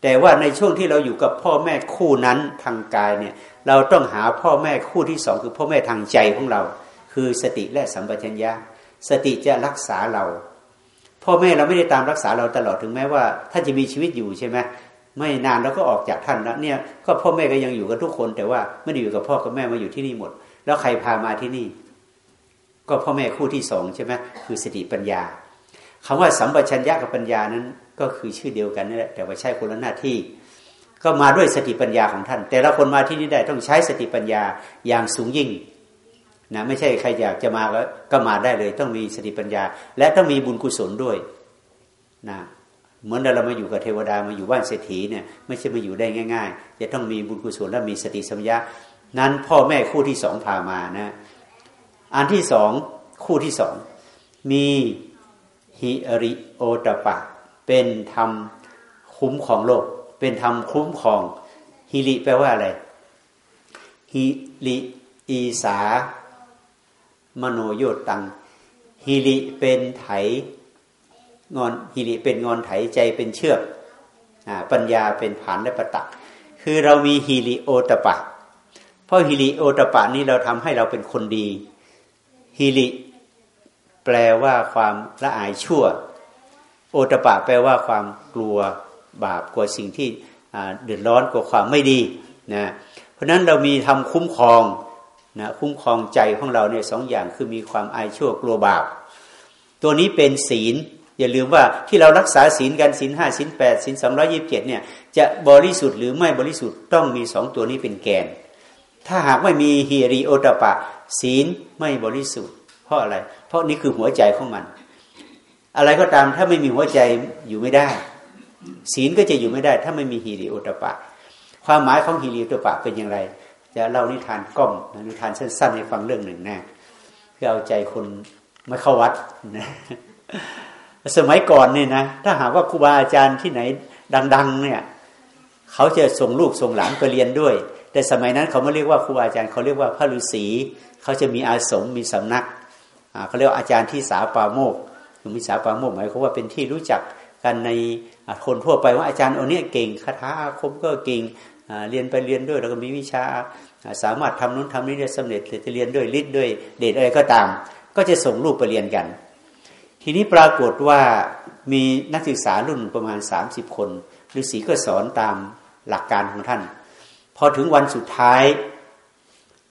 แต่ว่าในช่วงที่เราอยู่กับพ่อแม่คู่นั้นทางกายเนี่ยเราต้องหาพ่อแม่คู่ที่สองคือพ่อแม่ทางใจของเรา คือสติและสัมปชัญญะสติจะรักษาเรา พ่อแม่เราไม่ได้ตามรักษาเราตลอดถึงแม้ว่าท่านจะมีชีวิตอยู่ใช่ไหมไม่นานแล้วก็ออกจากท่านแล้วเนี่ยก็พ่อแม่ก็ยังอยู่กันทุกคน แต่ว่าไม่ได้อยู่กับพ่อกับแม่มาอยู่ที่นี่หมด แล้วใครพามาที่นี่ ก็พ่อแม่คู่ที่สองใช่ไหมคือสติปัญญาคำว่าสัมปชัญญะกับปัญญานั้น ก็คือชื่อเดียวกันนี่แหละแต่ว่าใช่คนละหน้าที่ ก็มาด้วยสติปัญญาของท่าน แต่ละคนมาที่นี่ได้ต้องใช้สติปัญญาอย่างสูงยิ่งนะไม่ใช่ใครอยากจะมาก็ก็มาได้เลย ต้องมีสติปัญญา และต้องมีบุญกุศลด้วยนะเหมือนเรามาอยู่กับเทวดามาอยู่บ้านเศรษฐีเนี่ยไม่ใช่มาอยู่ได้ง่าย ๆ จะต้องมีบุญกุศลและมีสติสัมยานั้นพ่อแม่คู่ที่สองพามานะ อันที่สองคู่ที่สองมีฮิริโอตปะ เป็นธรรมคุ้มของโลก เป็นธรรมคุ้มของฮิริแปลว่าอะไรฮิริอีสามโนโยตังฮิริเป็นไถงอนฮิริเป็นงอนไถใจเป็นเชือกปัญญาเป็นผานและประตัก คือเรามีฮิริโอตปะ เพราะฮิริโอตปะนี้เราทำให้เราเป็นคนดี ฮิริแปลว่าความละอายชั่ว โอตปะแปลว่าความกลัวบาปกลัวสิ่งที่เดือดร้อนกลัวความไม่ดีนะเพราะนั้นเรามีทำคุ้มครองนะคุ้มครองใจของเราเนี่ยสองอย่างคือมีความอายชั่วกลัวบาป ตัวนี้เป็นศีล อย่าลืมว่าที่เรารักษาศีลกันศีลห้าศีลแปดศีลสองร้อยิบเจ็ดเนี่ยจะบริสุทธิ์หรือไม่บริสุทธิ์ต้องมีสองตัวนี้เป็นแกน ถ้าหากไม่มีฮีริโอตปะ ศีลไม่บริสุทธิ์ เพราะอะไร เพราะนี่คือหัวใจของมัน อะไรก็ตามถ้าไม่มีหัวใจอยู่ไม่ได้ ศีลก็จะอยู่ไม่ได้ ถ้าไม่มีฮีริโอตปะ ความหมายของฮีริโอตปะเป็นอย่างไร จะเล่านิทานก้อมนิทานสั้นๆให้ฟังเรื่องหนึ่งนะเพื่อเอาใจคนไม่เข้าวัดนะสมัยก่อนเนี่ยนะถ้าหากว่าครูบาอาจารย์ที่ไหนดัง ๆ เนี่ยเขาจะส่งลูกส่งหลานไปเรียนด้วย แต่สมัยนั้นเขาไม่เรียกว่าครูบาอาจารย์เขาเรียกว่าพระฤาษี เขาจะมีอาสมมีสำนักเขาเรียกว่าอาจารย์ที่สาปาโมกมีสาปาโมกหมายความว่าเป็นที่รู้จักกันในคนทั่วไปว่าอาจารย์องค์นี้เก่งคาถาอาคมก็เก่งเรียนไปเรียนด้วยแล้วก็มีวิชาสามารถทำนู้นทำนี้ได้สำเร็จจะเรียนด้วยฤทธิ์ด้วยเดชอะไรก็ตาม ก็จะส่งลูกไปเรียนกัน ทีนี้ปรากฏว่ามีนักศึกษารุ่นประมาณ 30 คนฤาษีก็สอนตามหลักการของท่าน พอถึงวันสุดท้าย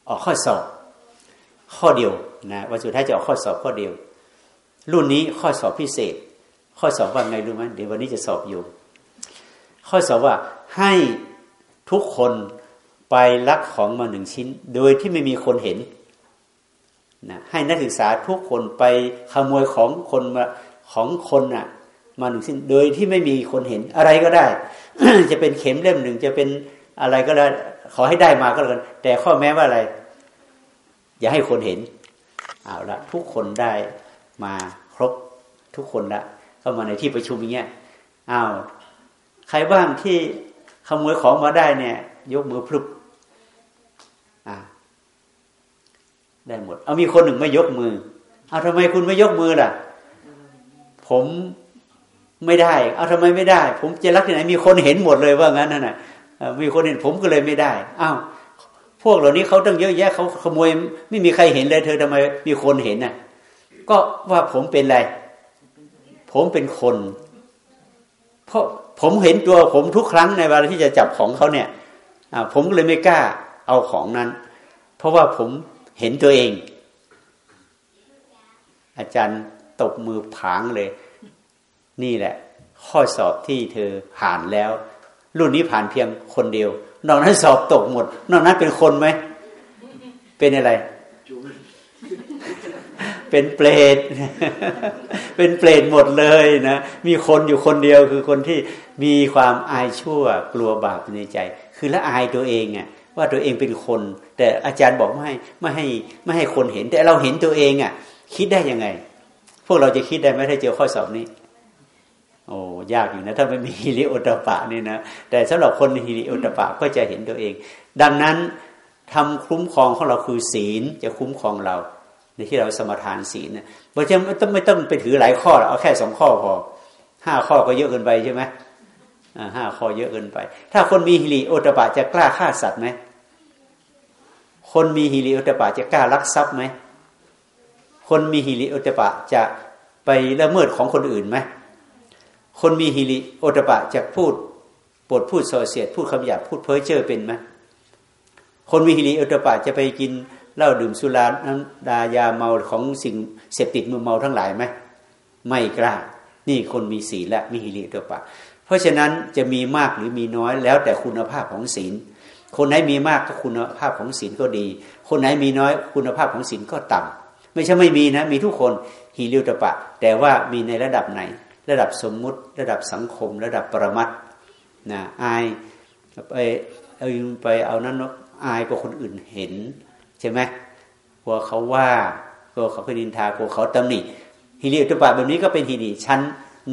ออกข้อสอบ ข้อเดียวนะวันสุดท้ายจะออกข้อสอบข้อเดียว รุ่นนี้ข้อสอบพิเศษ ข้อสอบว่าไงรู้ไหมเดี๋ยววันนี้จะสอบอยู่ ข้อสอบว่าให้ทุกคนไปลักของมาหนึ่งชิ้น โดยที่ไม่มีคนเห็นนะให้นักศึกษาทุกคนไปขโมยของคนมาของคนน่ะมาหนึ่งชิ้น โดยที่ไม่มีคนเห็นอะไรก็ได้ จะเป็นเข็มเล่มหนึ่งจะเป็นอะไรก็ได้ขอให้ได้มาก็แล้วกันแต่ข้อแม้ว่าอะไร อย่าให้คนเห็นเอาละทุกคนได้มาครบทุกคนละเข้ามาในที่ประชุมอย่างเงี้ยอ้าวใครบ้างที่ขโมยของมาได้เนี่ย ยกมือพลุบได้หมด เอามีคนหนึ่งไม่ยกมือ เอาทำไมคุณไม่ยกมือล่ะ ผมไม่ได้ เอาทำไมไม่ได้ ผมจะรักที่ไหน มีคนเห็นหมดเลยว่างั้นน่ะมีคนเห็นผมก็เลยไม่ได้ อ้าว พวกเหล่านี้เขาต้องเยอะแยะเขาขโมย ไม่มีใครเห็นเลยเธอทำไมมีคนเห็นน่ะ ก็ว่าผมเป็นอะไร ผมเป็นคน เพราะผมเห็นตัวผมทุกครั้งในเวลาที่จะจับของเขาเนี่ยผมก็เลยไม่กล้าเอาของนั้น เพราะว่าผมเห็นตัวเอง อาจารย์ตบมือผางเลย นี่แหละ ข้อสอบที่เธอผ่านแล้ว รุ่นนี้ผ่านเพียงคนเดียว นอกนั้นสอบตกหมด นอกนั้นเป็นคนไหม เป็นอะไร เป็นเปรต เป็นเปรตหมดเลยนะ มีคนอยู่คนเดียวคือคนที่มีความอายชั่วกลัวบาปในใจ คือละอายตัวเองอะว่าตัวเองเป็นคน แต่อาจารย์บอกไม่ให้ไม่ให้ไม่ให้คนเห็น แต่เราเห็นตัวเองอะ คิดได้ยังไง พวกเราจะคิดได้ไหมถ้าเจอข้อสอบนี้ โอ้ยากอยู่นะ ถ้าไม่มีฮิริโอตปะนี่นะแต่สำหรับคนฮิริโอตปะก็จะเห็นตัวเอง ดังนั้นทำคุ้มครองของเราคือศีลจะคุ้มครองเรา ในที่เราสมทานศีลเนี่ยเพราะฉะนั้นไม่ต้องไม่ต้องไปถือหลายข้อเอาแค่สองข้อพอห้าข้อก็เยอะเกินไปใช่ไหมห้าข้อเยอะเกินไป ถ้าคนมีฮิริโอตปะจะกล้าฆ่าสัตว์ไหมคนมีฮิริโอตปะจะกล้าลักทรัพย์ไหมคนมีฮิริโอตปะจะไปละเมิดของคนอื่นไหม คนมีฮิริโอตปะจะพูดปดพูดส่อเสียด พูดคำหยาบพูดเพ้อเจ้อเป็นไหมคนมีฮิริโอตปะจะไปกินเหล้าดื่มสุราน้ำดายาเมาของสิ่งเสพติดมือเมาทั้งหลายไหมไม่กล้า นี่คนมีศีลและมีฮิริโอตปะ เพราะฉะนั้นจะมีมากหรือมีน้อยแล้วแต่คุณภาพของศีล คนไหนมีมากก็คุณภาพของศีลก็ดี คนไหนมีน้อยคุณภาพของศีลก็ต่ำไม่ใช่ไม่มีนะ มีทุกคนฮีริวตปะ แต่ว่ามีในระดับไหน ระดับสมมุติ ระดับสังคม ระดับปรมัตนะอายไปเอาไปเอานั้นอายกว่าคนอื่นเห็น ใช่ไหมกลัวเขาว่ากลัวเขาพินทากลัวเขาตำหนิฮิริอุตปะแบบนี้ก็เป็นฮิริชั้น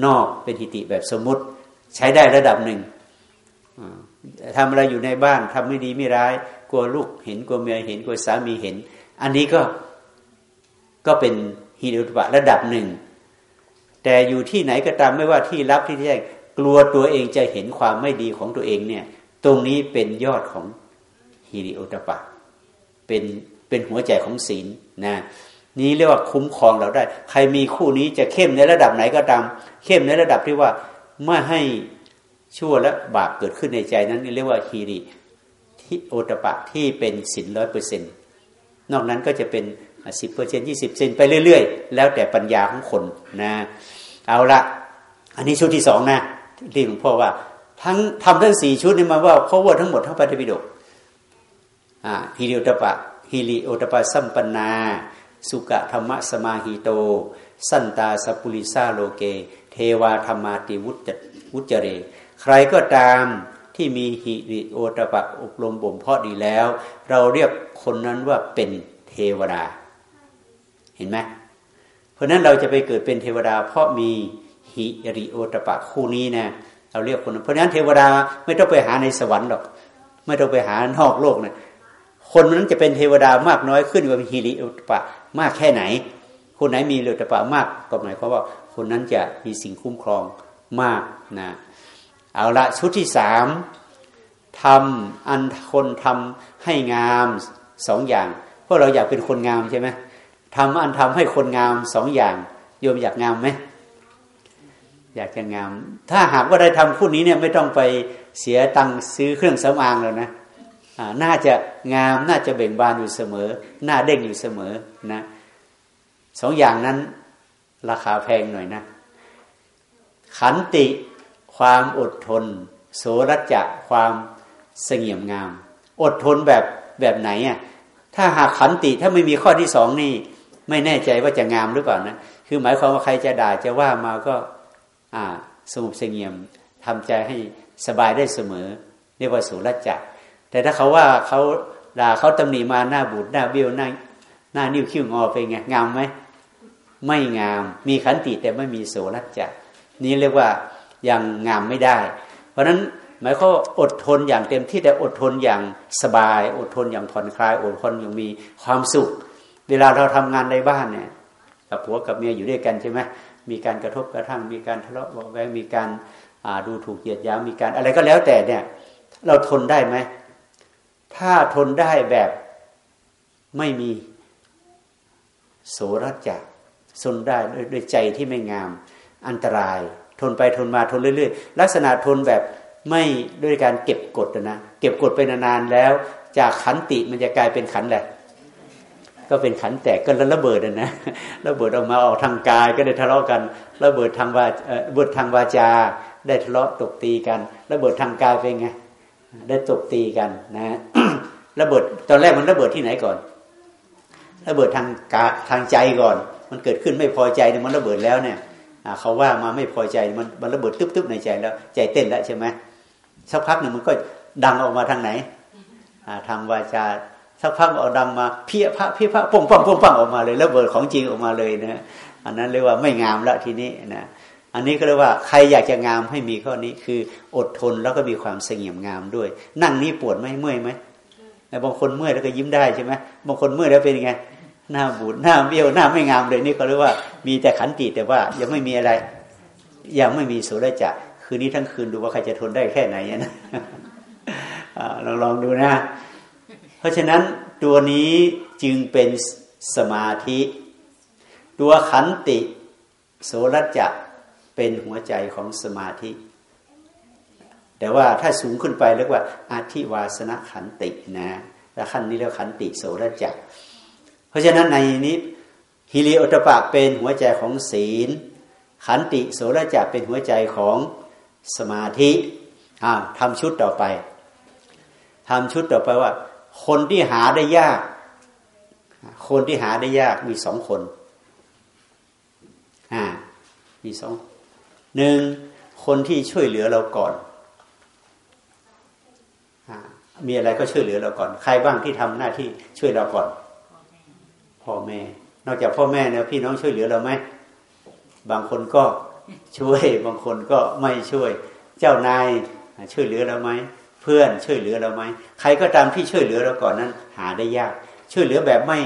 นอกเป็นฮิติแบบสมมุติ ใช้ได้ระดับหนึ่งทำอะไรอยู่ในบ้านทำไม่ดีไม่ร้าย กลัวลูกเห็นกลัวเมียเห็นกลัวสามีเห็น อันนี้ก็ก็เป็นฮิริอุตปะระดับหนึ่ง แต่อยู่ที่ไหนก็ตามไม่ว่าที่รับที่แจ้งกลัวตัวเองจะเห็นความไม่ดีของตัวเองเนี่ย ตรงนี้เป็นยอดของฮิริโอตปะ เป็นเป็นหัวใจของศีลนะนี้เรียกว่าคุ้มครองเราได้ ใครมีคู่นี้จะเข้มในระดับไหนก็ตาม เข้มในระดับที่ว่าไม่ให้ชั่วและบาปเกิดขึ้นในใจนั้นเรียกว่าฮีริที่โอตปะที่เป็นศีลร้อยเปอร์เซ็นต์นอกนั้นก็จะเป็นสิบเปอร์เซ็นยี่สิบเซนไปเรื่อย ๆ แล้วแต่ปัญญาของคนนะ เอาละอันนี้ชุดที่สองนะที่หลวงพ่อว่า ทั้งทำทั้งสี่ชุดนี่มาว่าเขาว่าทั้งหมดทั้งปฏิปิฎกฮิริโอตปะฮิริโอตปะสัมปนา สุกะธรรมสมาหิโต สันตาสปุริซาโลเก เทวาธรรมาติวุจวุจเร ใครก็ตามที่มีฮิริโอตปะอบรมบ่มเพาะดีแล้ว เราเรียกคนนั้นว่าเป็นเทวดา เห็นไหม เพราะนั้นเราจะไปเกิดเป็นเทวดา เพราะมีฮิริโอตปะคู่นี้นะเราเรียกคน เพราะนั้นเทวดาไม่ต้องไปหาในสวรรค์หรอก ไม่ต้องไปหานอกโลกนะคนนั้นจะเป็นเทวดามากน้อยขึ้นกับฮิริโอตปะมากแค่ไหน คนไหนมีโอตปะมากก็หมายความว่าคนนั้นจะมีสิ่งคุ้มครองมากนะเอาละชุดที่สามทำอันคนทำให้งามสองอย่าง เพราะเราอยากเป็นคนงามใช่ไหม ทำอันทำให้คนงามสองอย่าง โยมอยากงามไหมอยากจะงาม ถ้าหากว่าได้ทำคู่นี้เนี่ยไม่ต้องไปเสียตังค์ซื้อเครื่องสำอางแล้วนะน่าจะงามน่าจะเบ่งบานอยู่เสมอ หน้าเด้งอยู่เสมอนะสองอย่างนั้นราคาแพงหน่อยนะ ขันติความอดทน โสรัจะความเสงี่ยมงาม อดทนแบบแบบไหนอะถ้าหากขันติถ้าไม่มีข้อที่สองนี่ ไม่แน่ใจว่าจะงามหรือเปล่านะคือหมายความว่าใครจะด่าจะว่ามาก็ อ่าสงบเสงี่ยมทำใจให้สบายได้เสมอเรียกว่าสุรจักแต่ถ้าเขาว่าเขาด่าเขาตำหนิมาหน้าบูดหน้าเบี้ยวหน้าหน้านิ้วคิ้วงอไปไงงามไหมไม่งาม มีขันติแต่ไม่มีโสรจักนี้เรียกว่ายังงามไม่ได้ เพราะฉะนั้นหมายเขามอดทนอย่างเต็มที่แต่อดทนอย่างสบาย อดทนอย่างผ่อนคลายอดทนอย่างมีความสุข เวลาเราทำงานในบ้านเนี่ย กับผัวกับเมียอยู่ด้วยกันใช่ไหมมีการกระทบกระทั่ง มีการทะเลาะเบอกแวงมีการดูถูกเหยียดหยามมีการอะไรก็แล้วแต่เนี่ย เราทนได้ไหมถ้าทนได้แบบไม่มีโสรจักทนได้ด้วยใจที่ไม่งาม อันตราย ทนไปทนมาทนเรื่อยๆ ลักษณะทนแบบไม่ด้วยการเก็บกดนะ เก็บกดไปนานๆแล้ว จากขันติมันจะกลายเป็นขันแหละ ก็เป็นขันแตกก็ระเบิดนะระเบิดออกมาออกทางกายก็ได้ทะเลาะกัน ระเบิดทางวาระเบิดทางวาจา ได้ทะเลาะตบตีกัน ระเบิดทางกายเป็นไงได้ตบตีกันนะระเบิดตอนแรกมันระเบิดที่ไหนก่อน ระเบิดทางกาทางใจก่อน มันเกิดขึ้นไม่พอใจมันระเบิดแล้วเนี่ยเขาว่ามาไม่พอใจมันมันระเบิดตึ๊บๆในใจแล้ว ใจเต้นแล้วใช่ไหมสักพักหนึ่งมันก็ดังออกมาทางไหนทางวาจา สักพักเอาดังมาเพี้ยพระเพี้ยพระปุ่งปังป่งปังออกมาเลยแล้วเบิดของจริงออกมาเลยนะอันนั้นเรียกว่าไม่งามล้วทีนี้นะอันนี้ก็เรียกว่าใครอยากจะงามให้มีข้อนี้คืออดทนแล้วก็มีความเสงี่ยมงามด้วย นั่งนี่ปวดไหมเมื่อยไหมบางคนเมื่อยแล้วก็ยิ้มได้ใช่ไหมบางคนเมื่อยแล้วเป็นไงหน้าบูดหน้าเบี้ยวหน้าไม่งามเลยนี่ก็เรียกว่ามีแต่ขันติแต่ว่ายังไม่มีอะไร ยังไม่มีโสดจักคืนนี้ทั้งคืนดูว่าใครจะทนได้แค่ไหนนะลองลองดูนะ ราะฉะนั้นตัวนี้จึงเป็นสมาธิ ตัวขันติ โสรจะเป็นหัวใจของสมาธิ แต่ว่าถ้าสูงขึ้นไปเรียกว่าอาธิวาสนขันตินะแล้วขั้นนี้เรียกขันติโสรจะเพราะฉะนั้นในนี้ฮิริโอตปะเป็นหัวใจของศีล ขันติโสรจะเป็นหัวใจของสมาธิอ่าทำชุดต่อไปทำชุดต่อไปว่า คนที่หาได้ยาก คนที่หาได้ยากมีสองคนอ่ามีสองหนึ่งคนที่ช่วยเหลือเราก่อนมีอะไรก็ช่วยเหลือเราก่อน ใครบ้างที่ทำหน้าที่ช่วยเราก่อน พ่อแม่ นอกจากพ่อแม่เนี่ยพี่น้องช่วยเหลือเราไหมบางคนก็ช่วย บางคนก็ไม่ช่วย เจ้านายช่วยเหลือเราไหม เพื่อนช่วยเหลือเราไหมใครก็ตามที่ช่วยเหลือเราก่อนนั้น หาได้ยาก ช่วยเหลือแบบไม่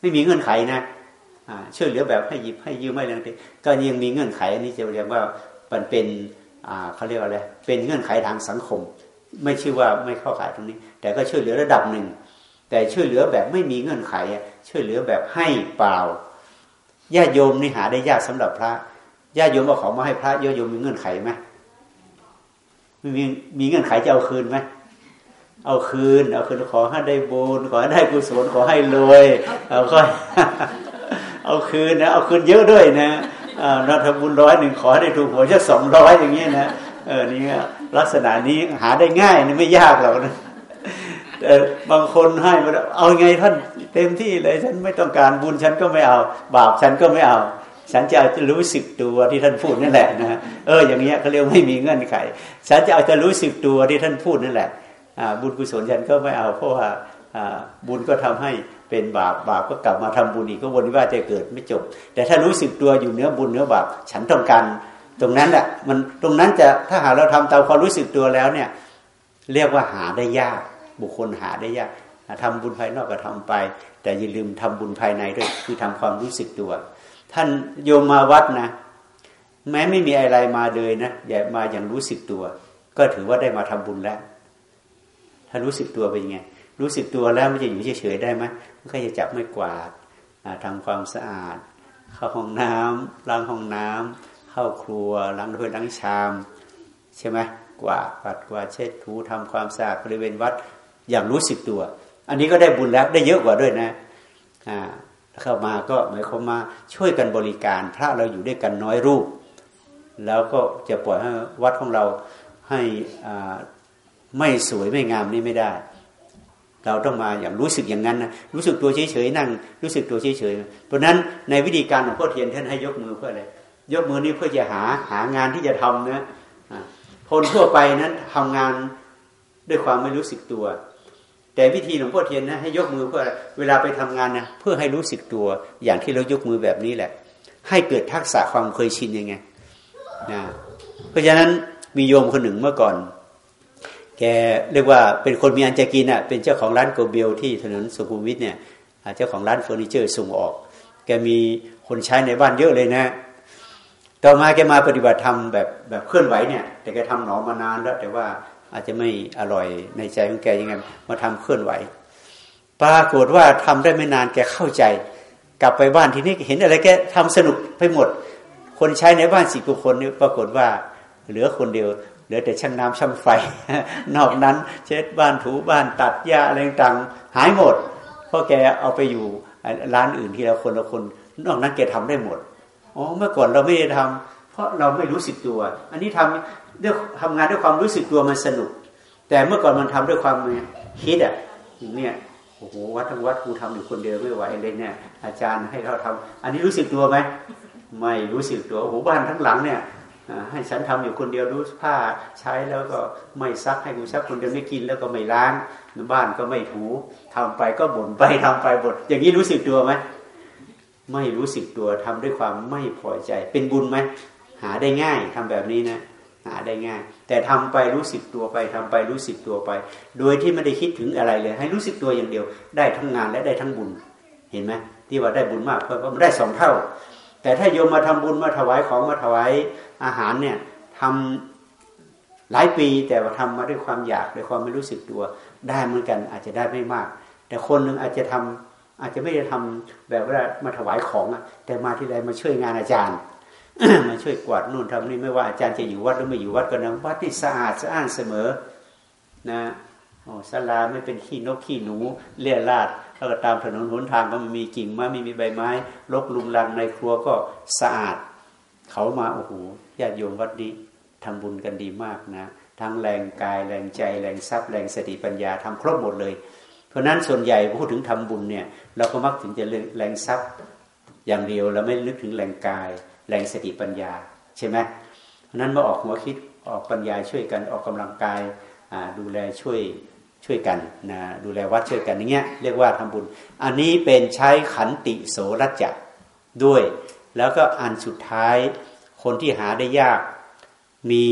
ไม่มีเงื่อนไขนะช่วยเหลือแบบให้หยิบให้ยืมไม่อะไรต่ก็ยังมีเงื่อนไข อันนี้จะเรียกว่ามันเป็นเขาเรียกว่าอะไรเป็นเงื่อนไขทางสังคม ไม่ชื่อว่าไม่เข้าข่ายตรงนี้ แต่ก็ช่วยเหลือระดับหนึ่ง แต่ช่วยเหลือแบบไม่มีเงื่อนไข ช่วยเหลือแบบให้เปล่าญาติโยมนี่หาได้ยากสำหรับพระญาติโยมเอาของมาให้พระญาติโยมมีเงื่อนไขไหม มีมีเงื่อนไขจะเอาคืนไหมเอาคืน เอาคืนขอให้ได้บุญขอให้ได้กุศลขอให้รวยเอาค่อยเอาคืนนะเอาคืนเยอะด้วยนะเราทำบุญร้อยหนึ่งขอได้ถูกหวยแค่สองร้อยอย่างเงี้ยนะเออนี่ลักษณะนี้หาได้ง่ายนี่ไม่ยากหรอกนะแต่บางคนให้มาเอาไงท่านเต็มที่เลยฉันไม่ต้องการบุญฉันก็ไม่เอา บาปฉันก็ไม่เอา ฉันจะเอาจะรู้สึกตัวที่ท่านพูดนั่นแหละนะเอออย่างเงี้ยเขาเรียกไม่มีเงื่อนไข ฉันจะเอาจะรู้สึกตัวที่ท่านพูดนั่นแหละบุญกุศลฉันก็ไม่เอาเพราะว่าบุญก็ทำให้เป็นบาปบาปก็กลับมาทำบุญอีกก็วนว่าจะเกิดไม่จบ แต่ถ้ารู้สึกตัวอยู่เนื้อบุญเนื้อบาปฉันต้องการตรงนั้นแหละมันตรงนั้นจะถ้าหากเราทำตามความรู้สึกตัวแล้วเนี่ย เรียกว่าหาได้ยาก บุคคลหาได้ยากทำบุญภายนอกก็ทำไป แต่อย่าลืมทำบุญภายในด้วยคือทำความรู้สึกตัว ท่านโยมมาวัดนะ แม้ไม่มีอะไรมาเลยนะอย่ามาอย่างรู้สึกตัว ก็ถือว่าได้มาทำบุญแล้ว ถ้ารู้สึกตัวเป็นยังไง รู้สึกตัวแล้วมันจะอยู่เฉยๆได้ไหมมันก็จะจับไม่กวาดทำความสะอาด เข้าห้องน้ำล้างห้องน้ำเข้าครัวล้างถ้วยล้างชาม ใช่ไหมกวาดปัดกวาดเช็ดถูทำความสะอาดบริเวณวัดอย่างรู้สึกตัว อันนี้ก็ได้บุญแล้วได้เยอะกว่าด้วยนะอ่า เข้ามาก็หมายความมาช่วยกันบริการ พระเราอยู่ด้วยกันน้อยรูป แล้วก็จะปล่อยให้วัดของเราให้ไม่สวยไม่งามนี่ไม่ได้ เราต้องมาอย่างรู้สึกอย่างนั้นนะรู้สึกตัวเฉยๆนั่ง รู้สึกตัวเฉยๆเพราะนั้นในวิธีการของพ่อเทียนท่านให้ยกมือเพื่ออะไรยกมือนี้เพื่อจะหาหางานที่จะทำนะคนทั่วไปนั้นทำงานด้วยความไม่รู้สึกตัว แต่วิธีหลวงพ่อเทียนนะให้ยกมือเพื่อเวลาไปทำงานนะเพื่อให้รู้สึกตัวอย่างที่เรายกมือแบบนี้แหละ ให้เกิดทักษะความเคยชินยังไงนะเพราะฉะนั้นมีโยมคนหนึ่งเมื่อก่อน แกเรียกว่าเป็นคนมีอันจะกินอะเป็นเจ้าของร้านโกเบลที่ถนนสุขุมวิทเนี่ยเจ้าของร้านเฟอร์นิเจอร์ส่งออก แกมีคนใช้ในบ้านเยอะเลยนะ ต่อมาแกมาปฏิบัติธรรมแบบแบบเคลื่อนไหวเนี่ย แต่แกทำหนอมานานแล้ว แต่ว่า อาจจะไม่อร่อยในใจของแกยังไงมาทำเคลื่อนไหว ปรากฏว่าทำได้ไม่นานแกเข้าใจ กลับไปบ้านทีนี้เห็นอะไรแกทำสนุกไปหมด คนใช้ในบ้านสี่คนนี่ปรากฏว่าเหลือคนเดียวเหลือแต่ช่างน้ำช่างไฟ นอกนั้น เช็ดบ้านถูบ้านตัดหญ้าอะไรต่างหายหมดเพราะแกเอาไปอยู่ร้านอื่นที่เราคนละคน นอกนั้นแกทำได้หมดอ๋อเมื่อก่อนเราไม่ได้ทำเพราะเราไม่รู้สึกตัว อันนี้ทำ ด้วยทำงานด้วยความรู้สึกตัวมันสนุก แต่เมื่อก่อนมันทำด้วยความคิดอะเนี่ยโอ้โหวัดทั้งวัดกูทำอยู่คนเดียวไม่ไหวเลยเนี่ย อาจารย์ให้เราทำอันนี้รู้สึกตัวไหมไม่รู้สึกตัวโอ้โหบ้านทั้งหลังเนี่ยให้ฉันทำอยู่คนเดียวรู้ผ้าใช้แล้วก็ไม่ซักให้กูซักคนเดียวไม่กินแล้วก็ไม่ล้างบ้านก็ไม่ถูทำไปก็บ่นไปทำไปบ่นอย่างนี้รู้สึกตัวไหมไม่รู้สึกตัวทำด้วยความไม่พอใจ เป็นบุญไหมหาได้ง่ายทำแบบนี้นะ หาได้ง่าย แต่ทำไปรู้สึกตัวไปทำไปรู้สึกตัวไป โดยที่ไม่ได้คิดถึงอะไรเลย ให้รู้สึกตัวอย่างเดียว ได้ทั้งงานและได้ทั้งบุญ เห็นไหมที่ว่าได้บุญมากเพราะมันได้สองเท่า แต่ถ้าโยมมาทำบุญมาถวายของมาถวายอาหารเนี่ยทำหลายปีแต่ว่าทำมาด้วยความอยากด้วยความไม่รู้สึกตัว ได้เหมือนกันอาจจะได้ไม่มาก แต่คนหนึ่งอาจจะทำอาจจะไม่ได้ทำแบบว่ามาถวายของอะแต่มาที่ใดมาช่วยงานอาจารย์ มาช่วยกวาดนู่นทำนี่ไม่ว่าอาจารย์จะอยู่วัดหรือไม่อยู่วัดก็นะวัดที่สะอาดสะอ้านเสมอ นะโอ้สลาไม่เป็นขี้นกขี้หนูเลี่ยราดแล้วก็ตามถนนหนทางก็ไม่มีกิ่งไม้ไม่มีใบไม้รกลุงลังในครัวก็สะอาด เขามาโอ้โหญาติโยมวัดนี้ทำบุญกันดีมากนะทั้งแรงกายแรงใจแรงทรัพย์แรงสติปัญญาทำครบหมดเลย เพราะนั้นส่วนใหญ่พูดถึงทำบุญเนี่ย เราก็มักถึงจะแรงทรัพย์อย่างเดียวเราไม่นึกถึงแรงกาย แรงสติปัญญาใช่ไหมเพราะนั้นมาออกหัวคิดออกปัญญาช่วยกันออกกำลังกายดูแลช่วยช่วยกันนะดูแลวัดช่วยกันอย่างเงี้ยเรียกว่าทำบุญ อันนี้เป็นใช้ขันติโสรัจจะด้วย แล้วก็อันสุดท้ายคนที่หาได้ยากมี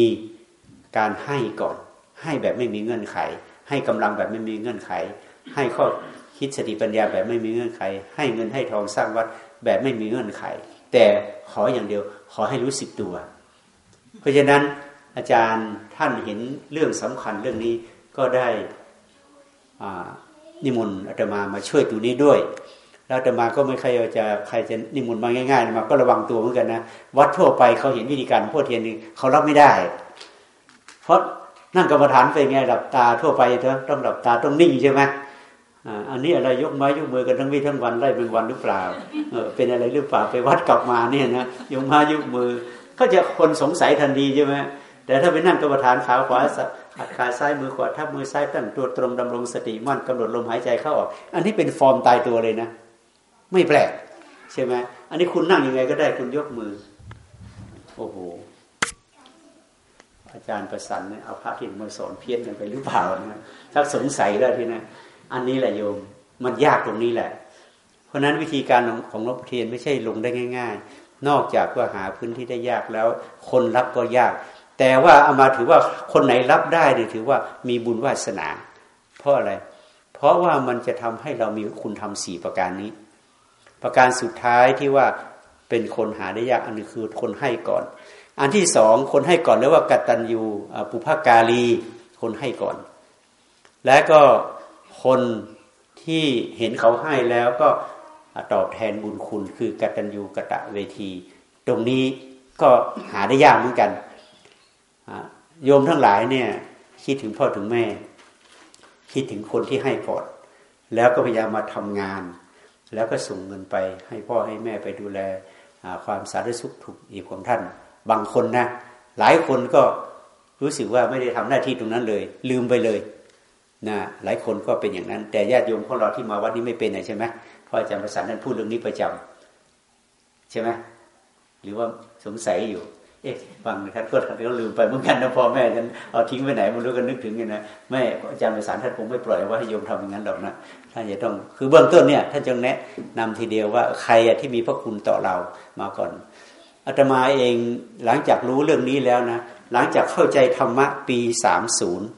การให้ก่อน ให้แบบไม่มีเงื่อนไข ให้กำลังแบบไม่มีเงื่อนไข ให้ข้อคิดสติปัญญาแบบไม่มีเงื่อนไข ให้เงินให้ทองสร้างวัดแบบไม่มีเงื่อนไข แต่ขออย่างเดียว ขอให้รู้สึกตัว เพราะฉะนั้นอาจารย์ท่านเห็นเรื่องสำคัญเรื่องนี้ก็ได้นิมนต์อาตมามาช่วยตรงนี้ด้วย แล้วอาตมาก็ไม่ใครจะใครจะนิมนต์มาง่ายๆมาก็ระวังตัวเหมือนกันนะวัดทั่วไปเขาเห็นวิธีการพ่อเทียนนี่เขารับไม่ได้ เพราะนั่งกรรมฐานไปไงหลับตาทั่วไปต้องหลับตาต้องนิ่งใช่ไหม อันนี้อะไรยกไม้ยกมือกันทั้งวี่ทั้งวันไล่เป็นวันหรือเปล่าเออเป็นอะไรหรือเปล่าไปวัดกลับมาเนี่ยนะยกไม้ยกมือ ก็จะคนสงสัยทันทีใช่ไหมแต่ถ้าไปนั่งกรรมฐานขาขวาอัดขาซ้ายมือขวาทับมือซ้ายตั้งตัวตรงดำรงสติมั่นกำหนดลมหายใจเข้าออก อันนี้เป็นฟอร์มตายตัวเลยนะ ไม่แปลกใช่ไหมอันนี้คุณนั่งยังไงก็ได้คุณยกมือ โอ้โหอาจารย์ประสันเนี่ยเอาพระที่มาสอนเพี้ยนกันไปหรือเปล่านะถ้าสงสัยแล้วทีนะ อันนี้แหละโยม มันยากตรงนี้แหละ เพราะนั้นวิธีการของหลวงพ่อเทียนไม่ใช่ลงได้ง่าย ๆ นอกจากว่าหาพื้นที่ได้ยากแล้ว คนรับก็ยาก แต่ว่าเอามาถือว่าคนไหนรับได้เนี่ยถือว่ามีบุญวาสนา เพราะอะไร เพราะว่ามันจะทำให้เรามีคุณทำสี่ประการนี้ ประการสุดท้ายที่ว่าเป็นคนหาได้ยากอันนึงคือคนให้ก่อน อันที่สองคนให้ก่อนเรียกว่ากตัญญูปุภากาลีคนให้ก่อน และก็ คนที่เห็นเขาให้แล้วก็ตอบแทนบุญคุณ คือกตัญญูกะตะเวที ตรงนี้ก็หาได้ยากเหมือนกันโยมทั้งหลายเนี่ยคิดถึงพ่อถึงแม่ คิดถึงคนที่ให้ก่อนแล้วก็พยายามมาทำงาน แล้วก็ส่งเงินไปให้พ่อให้แม่ไปดูแลความสาธารณสุขถูกอีกของท่าน บางคนนะหลายคนก็รู้สึกว่าไม่ได้ทำหน้าที่ตรงนั้นเลย ลืมไปเลย นะหลายคนก็เป็นอย่างนั้น แต่ญาติโยมของเราที่มาวัดนี้ไม่เป็นใช่ไหมพ่ออาจารย์ประสานนั้นพูดเรื่องนี้ประจำใช่ไหมหรือว่าสงสัยอยู่ เอ๊ะฟังนะครับก็ท่านก็ลืมไปเหมือนกันนะพ่อแม่ฉันเอาทิ้งไปไหนไม่รู้ก็นึกถึงอย่างนะแม่อาจารย์ไปสารท่านคงไม่ปล่อยว่าให้โยมทำอย่างนั้นหรอกนะท่านจะต้องคือเบื้องต้นเนี่ยท่านจงแนะนำทีเดียวว่าใครที่มีพระคุณต่อเรามาก่อนอาตมาเองหลังจากรู้เรื่องนี้แล้วนะหลังจากเข้าใจธรรมะปีสามศูนย์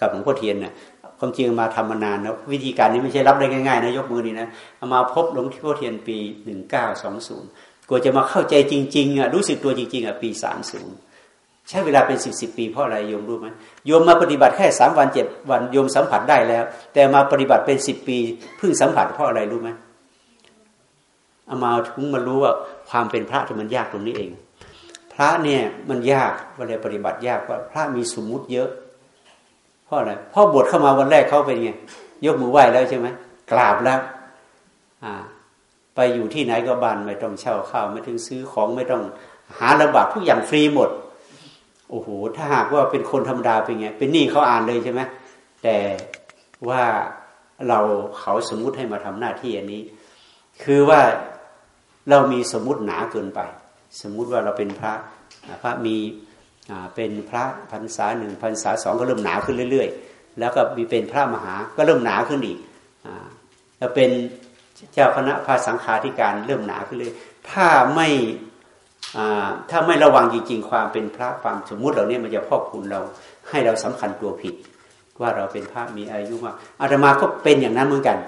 กับหลวงพ่อเทียนนะความจริงมาทำมานานนะวิธีการนี้ไม่ใช่รับได้ง่ายๆนะยกมือนี่นะามาพบหลวงพ่อเทียนปีหนึ่งเก้าสองศูนย์กว่าจะมาเข้าใจจริงๆอะรู้สึกตัวจริงๆอะปีสามศูนย์ใช้เวลาเป็นสิบสิบปีเพราะอะไรโยมรู้ไหมโยมมาปฏิบัติแค่สามวันเจ็ดวันโยมสัมผัสได้แล้ว แต่มาปฏิบัติเป็นสิบปีเพิ่งสัมผัสเพราะอะไรรู้ไหมเอามาถึงมารู้ว่าความเป็นพระที่มันยากตรงนี้เอง พระเนี่ยมันยากเวลาปฏิบัติยากว่าพระมีสมมุติเยอะ เพราะอะไรเพราะบวชเข้ามาวันแรกเขาเป็นไงยกมือไหว้แล้วใช่ไหมกราบแล้วอ่า ไปอยู่ที่ไหนก็บ้านไม่ต้องเช่าข้าวไม่ถึงซื้อของไม่ต้องหาระบากทุกอย่างฟรีหมด โอ้โหถ้าหากว่าเป็นคนธรรมดาเป็นไงเป็นหนี้เขาอ่านเลยใช่ไหมแต่ว่าเราเขาสมมุติให้มาทำหน้าที่อันนี้ คือว่าเรามีสมมุติหนาเกินไป สมมุติว่าเราเป็นพระพระมี เป็นพระพรรษาหนึ่งพรรษาสองก็เริ่มหนาขึ้นเรื่อย ๆ แล้วก็มีเป็นพระมหาก็เริ่มหนาขึ้นอีกแล้วเป็นเจ้าคณะพาสังฆาธิการเริ่มหนาขึ้นเลย ถ้าไม่ถ้าไม่ระวังจริง ๆ ความเป็นพระความสมมุติเหล่านี้มันจะพอกคุณเราให้เราสำคัญตัวผิด ว่าเราเป็นพระมีอายุมากอาตมาก็เป็นอย่างนั้นเหมือนกัน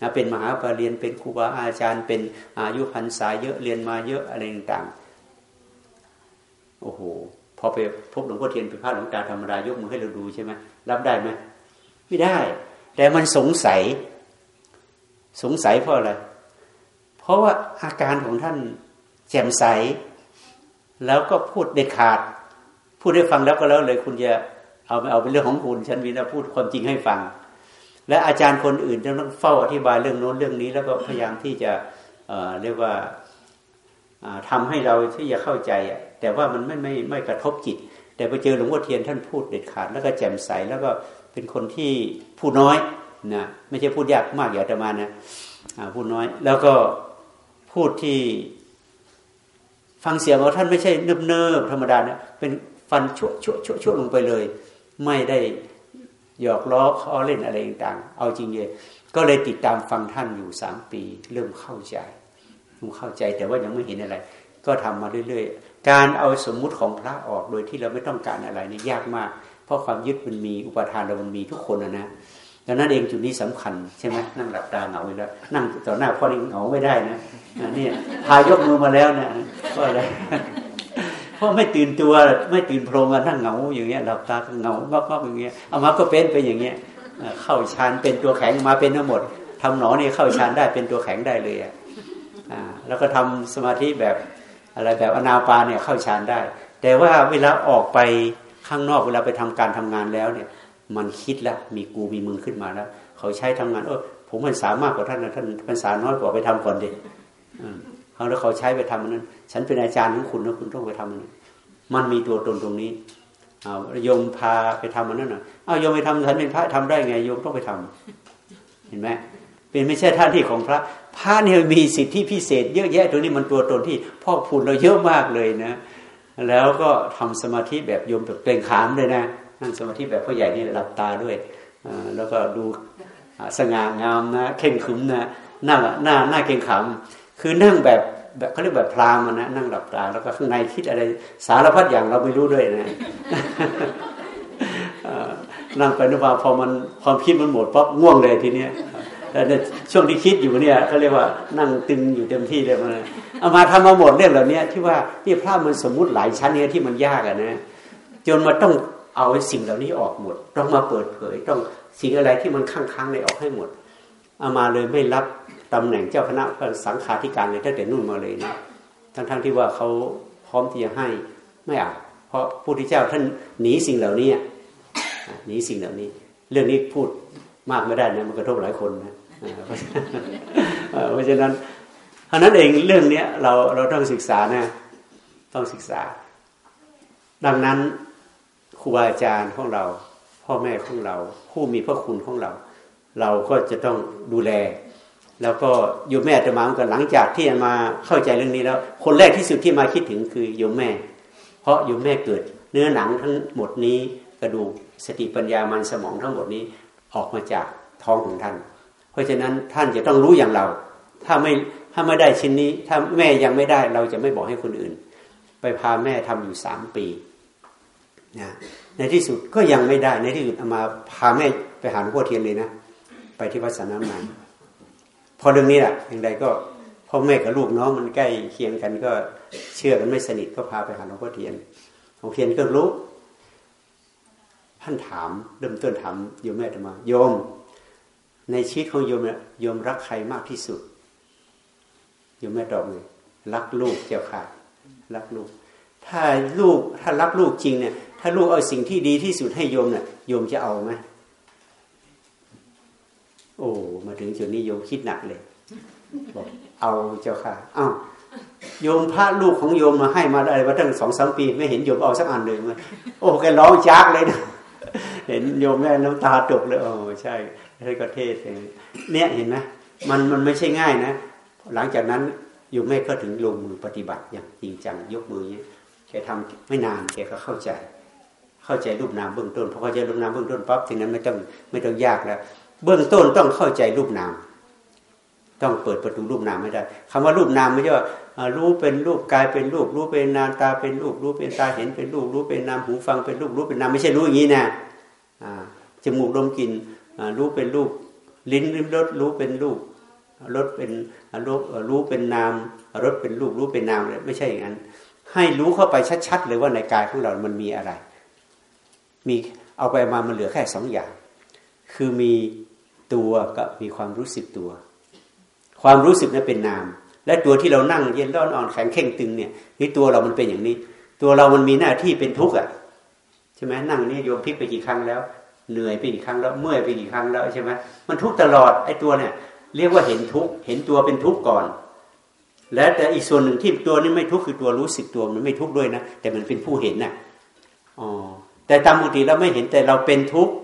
นะเป็นมหาปรริญญาเป็นครูบาอาจารย์ เป็นอายุพรรษาเยอะเรียนมาเยอะอะไรต่างๆโอ้โห พอไปพบหลวงพ่อเทียนเป็นพระหลวงตาธรรมดายกมือให้เราดูใช่ไหมรับได้ไหมไม่ได้ แต่มันสงสัย สงสัยเพราะอะไรเพราะว่าอาการของท่านแจ่มใส แล้วก็พูดเด็ดขาด พูดได้ฟังแล้วก็แล้วเลยคุณจะเอาไม่เอาเป็นเรื่องของคุณฉันวินาพูดความจริงให้ฟัง และอาจารย์คนอื่นต้องเฝ้าอธิบายเรื่องโน้นเรื่องนี้ แล้วก็พยายามที่จะเเรียกว่าทำให้เราที่จะเข้าใจ แต่ว่ามันไม่ไม่ไม่กระทบจิต แต่ไปเจอหลวงพ่อเทียนท่านพูดเด็ดขาดแล้วก็แจ่มใสแล้วก็เป็นคนที่พูดน้อยนะไม่ใช่พูดยากมากอย่างแต่มานะพูดน้อย แล้วก็พูดที่ ฟังเสียงของท่านไม่ใช่เนิบเนิบธรรมดาเนี่ยเป็นฟันชั่วชั่วชั่วชั่วลงไปเลย ไม่ได้หยอกล้อข้อเล่นอะไรต่างๆ เอาจริงเลยก็เลยติดตามฟังท่านอยู่สามปี เริ่มเข้าใจเริ่มเข้าใจแต่ว่ายังไม่เห็นอะไร ก็ทำมาเรื่อยๆ การเอาสมมุติของพระออกโดยที่เราไม่ต้องการอะไรนี่ยากมาก เพราะความยึดมันมีอุปทานเรามันมีทุกคนนะนะดังนั้นเองจุดนี้สำคัญใช่ไหมนั่งหลับตาเหงาไปแล้วนั่งต่อหน้าพ่อนี่เหงาไม่ได้นะนี่พายกมือมาแล้วนะก็อะไรเพราะไม่ตื่นตัวไม่ตื่นโพรงมานั่งเหงาอย่างเงี้ยหลับตาเหงามาๆอย่างเงี้ยเอามาก็เป็นไปอย่างเงี้ยเข้าฌานเป็นตัวแข็งมาเป็นทั้งหมดทำหนอนี่เข้าฌานได้เป็นตัวแข็งได้เลยอะแล้วก็ทำสมาธิแบบ อะไรแบบอนาปาเนี่ยเข้าฌานได้ แต่ว่าเวลาออกไปข้างนอกเวลาไปทำการทำงานแล้วเนี่ย มันคิดแล้วมีกูมีมึงขึ้นมาแล้วเขาใช้ทำงานเออผมมันสามารถกว่าท่านนะท่านพรรษาน้อยกว่าไปทำก่อนดิเขาแล้วเขาใช้ไปทำนั้น ฉันเป็นอาจารย์ของคุณนะคุณต้องไปทำมันมันมีตัวตนตรงนี้เอาโยมพาไปทำมันนั่นน่ะเอาโยมไปทำฉันเป็นพระทำได้ไงโยมต้องไปทำเห็นไหมเป็นไม่ใช่ท่านที่ของพระ พระเนี่ยมีสิทธิพิเศษ เยอะแยะตรงนี้มันตัวตนที่พ่อพูนเราเยอะมากเลยนะ แล้วก็ทำสมาธิแบบโยมแบบเกรงขามเลยนะนั่งสมาธิแบบพ่อใหญ่นี่หลับตาด้วยแล้วก็ดูสง่างามนะเข่งขึ้มนะหน้าหน้าหน้าเก่งขามคือนั่งแบบแบบเขาเรียกแบบพรามนะนั่งหลับตาแล้วก็ข้างในคิดอะไรสารพัดอย่างเราไม่รู้ด้วยนะนั่งไปนึกว่าพอมันความคิดมันหมดปั๊บง่วงเลยทีเนี้ย แต่ช่วงที่คิดอยู่เนี่ยเขาเรียกว่านั่งตึงอยู่เต็มที่เลยมันเอามาทำมาหมดเรื่องเหล่านี้ที่ว่าที่พระมันสมมุติหลายชั้นเนี่ยที่มันยากอะนะจนมาต้องเอาสิ่งเหล่านี้ออกหมด ต้องมาเปิดเผย ต้องสิ่งอะไรที่มันค้างๆในออกให้หมดเอามาเลยไม่รับตำแหน่งเจ้าคณะสังฆาธิการเลยตั้งแต่นู่นมาเลยนะทั้งๆทที่ว่าเขาพร้อมที่จะให้ไม่เอาเพราะผู้ที่เจ้าท่านหนีสิ่งเหล่านี้หนีสิ่งเหล่านี้ เรื่องนี้พูดมากไม่ได้นะมันกระทบหลายคนนะ เพราะฉะนั้นเพราะนั้นเองเรื่องเนี้ยเราเราต้องศึกษานะต้องศึกษา ดังนั้นครูบาอาจารย์ของเรา พ่อแม่ของเรา ผู้มีพระคุณของเรา เราก็จะต้องดูแล แล้วก็โยมแม่จะมาเหมือนกันหลังจากที่มาเข้าใจเรื่องนี้แล้ว คนแรกที่สุดที่มาคิดถึงคือโยมแม่ เพราะโยมแม่เกิด เนื้อหนังทั้งหมดนี้กระดูกสติปัญญามันสมองทั้งหมดนี้ออกมาจากท้องของท่าน เพราะฉะนั้นท่านจะต้องรู้อย่างเรา ถ้าไม่ถ้าไม่ได้ชิ้นนี้ ถ้าแม่ยังไม่ได้เราจะไม่บอกให้คนอื่น ไปพาแม่ทำอยู่สามปีนะในที่สุดก็ยังไม่ได้ในที่สุดเอามาพาแม่ไปหาหลวงพ่อเทียนเลยนะไปที่วัดสนามนานพอเรื่องนี้แหละอย่างใดก็พ่อแม่กับลูกน้องมันใกล้เคียงกันก็เชื่อกันไม่สนิทก็พาไปหาหลวงพ่อเทียนหลวงเทียนก็รู้ท่านถามเริ่มต้นถามโยมแม่ธรรมาโยม ในชีวิตของโยมโยมรักใครมากที่สุดโยมแม่ตอบเลยรักลูกเจ้าค่ะรักลูก ถ้าลูกถ้ารักลูกจริงเนี่ย ถ้าลูกเอาสิ่งที่ดีที่สุดให้โยมเนี่ยโยมจะเอาไหมโอ้มาถึงจุดนี้โยมคิดหนักเลยบอกเอาเจ้าค่ะอ้าวโยมพระลูกของโยมมาให้มาอะไรมาตั้งสองสามปี ไม่เห็นโยมเอาสักอันเลยมันโอ้แกร้องจากเลยนะเห็นโยมแม่น้ำตาตกเลยโอ้ใช่ ใช่ก็เทศเนี่ยเห็นไหมมันมันไม่ใช่ง่ายนะ หลังจากนั้นโยมแม่ก็ถึงลงมือปฏิบัติอย่างจริงจังยกมือเนี้ยแกทำไม่นานแกก็เข้าใจ เข้าใจรูปนามเบื้องต้นพอเข้าใจรูปนามเบื้องต้นปั๊บทีนั้นไม่ต้องไม่ต้องยากแล้วเบื้องต้นต้องเข้าใจรูปนาม ต้องเปิดประตูรูปนามไม่ได้คำว่ารูปนามไม่ใช่ว่ารู้เป็นรูปกายเป็นรูปรู้เป็นนามตาเป็นรูปรู้เป็นตาเห็นเป็นรูปรู้เป็นนามหูฟังเป็นรูปรู้เป็นนามไม่ใช่รู้อย่างนี้นะจมูกดมกลิ่น รู้เป็นรูปลิ้นริมรสรู้เป็นรูปรสเป็นรูปรู้เป็นนามรสเป็นรูปรู้เป็นนามเลยไม่ใช่อย่างนั้น ให้รู้เข้าไปชัดๆเลยว่าในกายของเรา มันมีอะไร มีเอาไปมามันเหลือแค่สองอย่าง คือมีตัวกับมีความรู้สึกตัว ความรู้สึกนั้นเป็นนาม และตัวที่เรานั่งเย็นร้อนอ่อนแข็งเข่งตึงเนี่ยนี่ตัวเรามันเป็นอย่างนี้ ตัวเรามันมีหน้าที่เป็นทุกข์อะใช่ไหมนั่งนี่โยมพลิกไปกี่ครั้งแล้ว เหนื่อยไปกี่ครั้งแล้วเมื่อยไปกี่ครั้งแล้วใช่ไหมมันทุกตลอดไอ้ตัวเนี่ย เรียกว่าเห็นทุกเห็นตัวเป็นทุกข์ก่อน และแต่อีกส่วนหนึ่งที่ตัวนี้ไม่ทุกคือตัวรู้สึกตัวมันไม่ทุกข์ด้วยนะแต่มันเป็นผู้เห็นนะ่ะอ๋อแต่ตามปกติเราไม่เห็นแต่เราเป็นทุกข์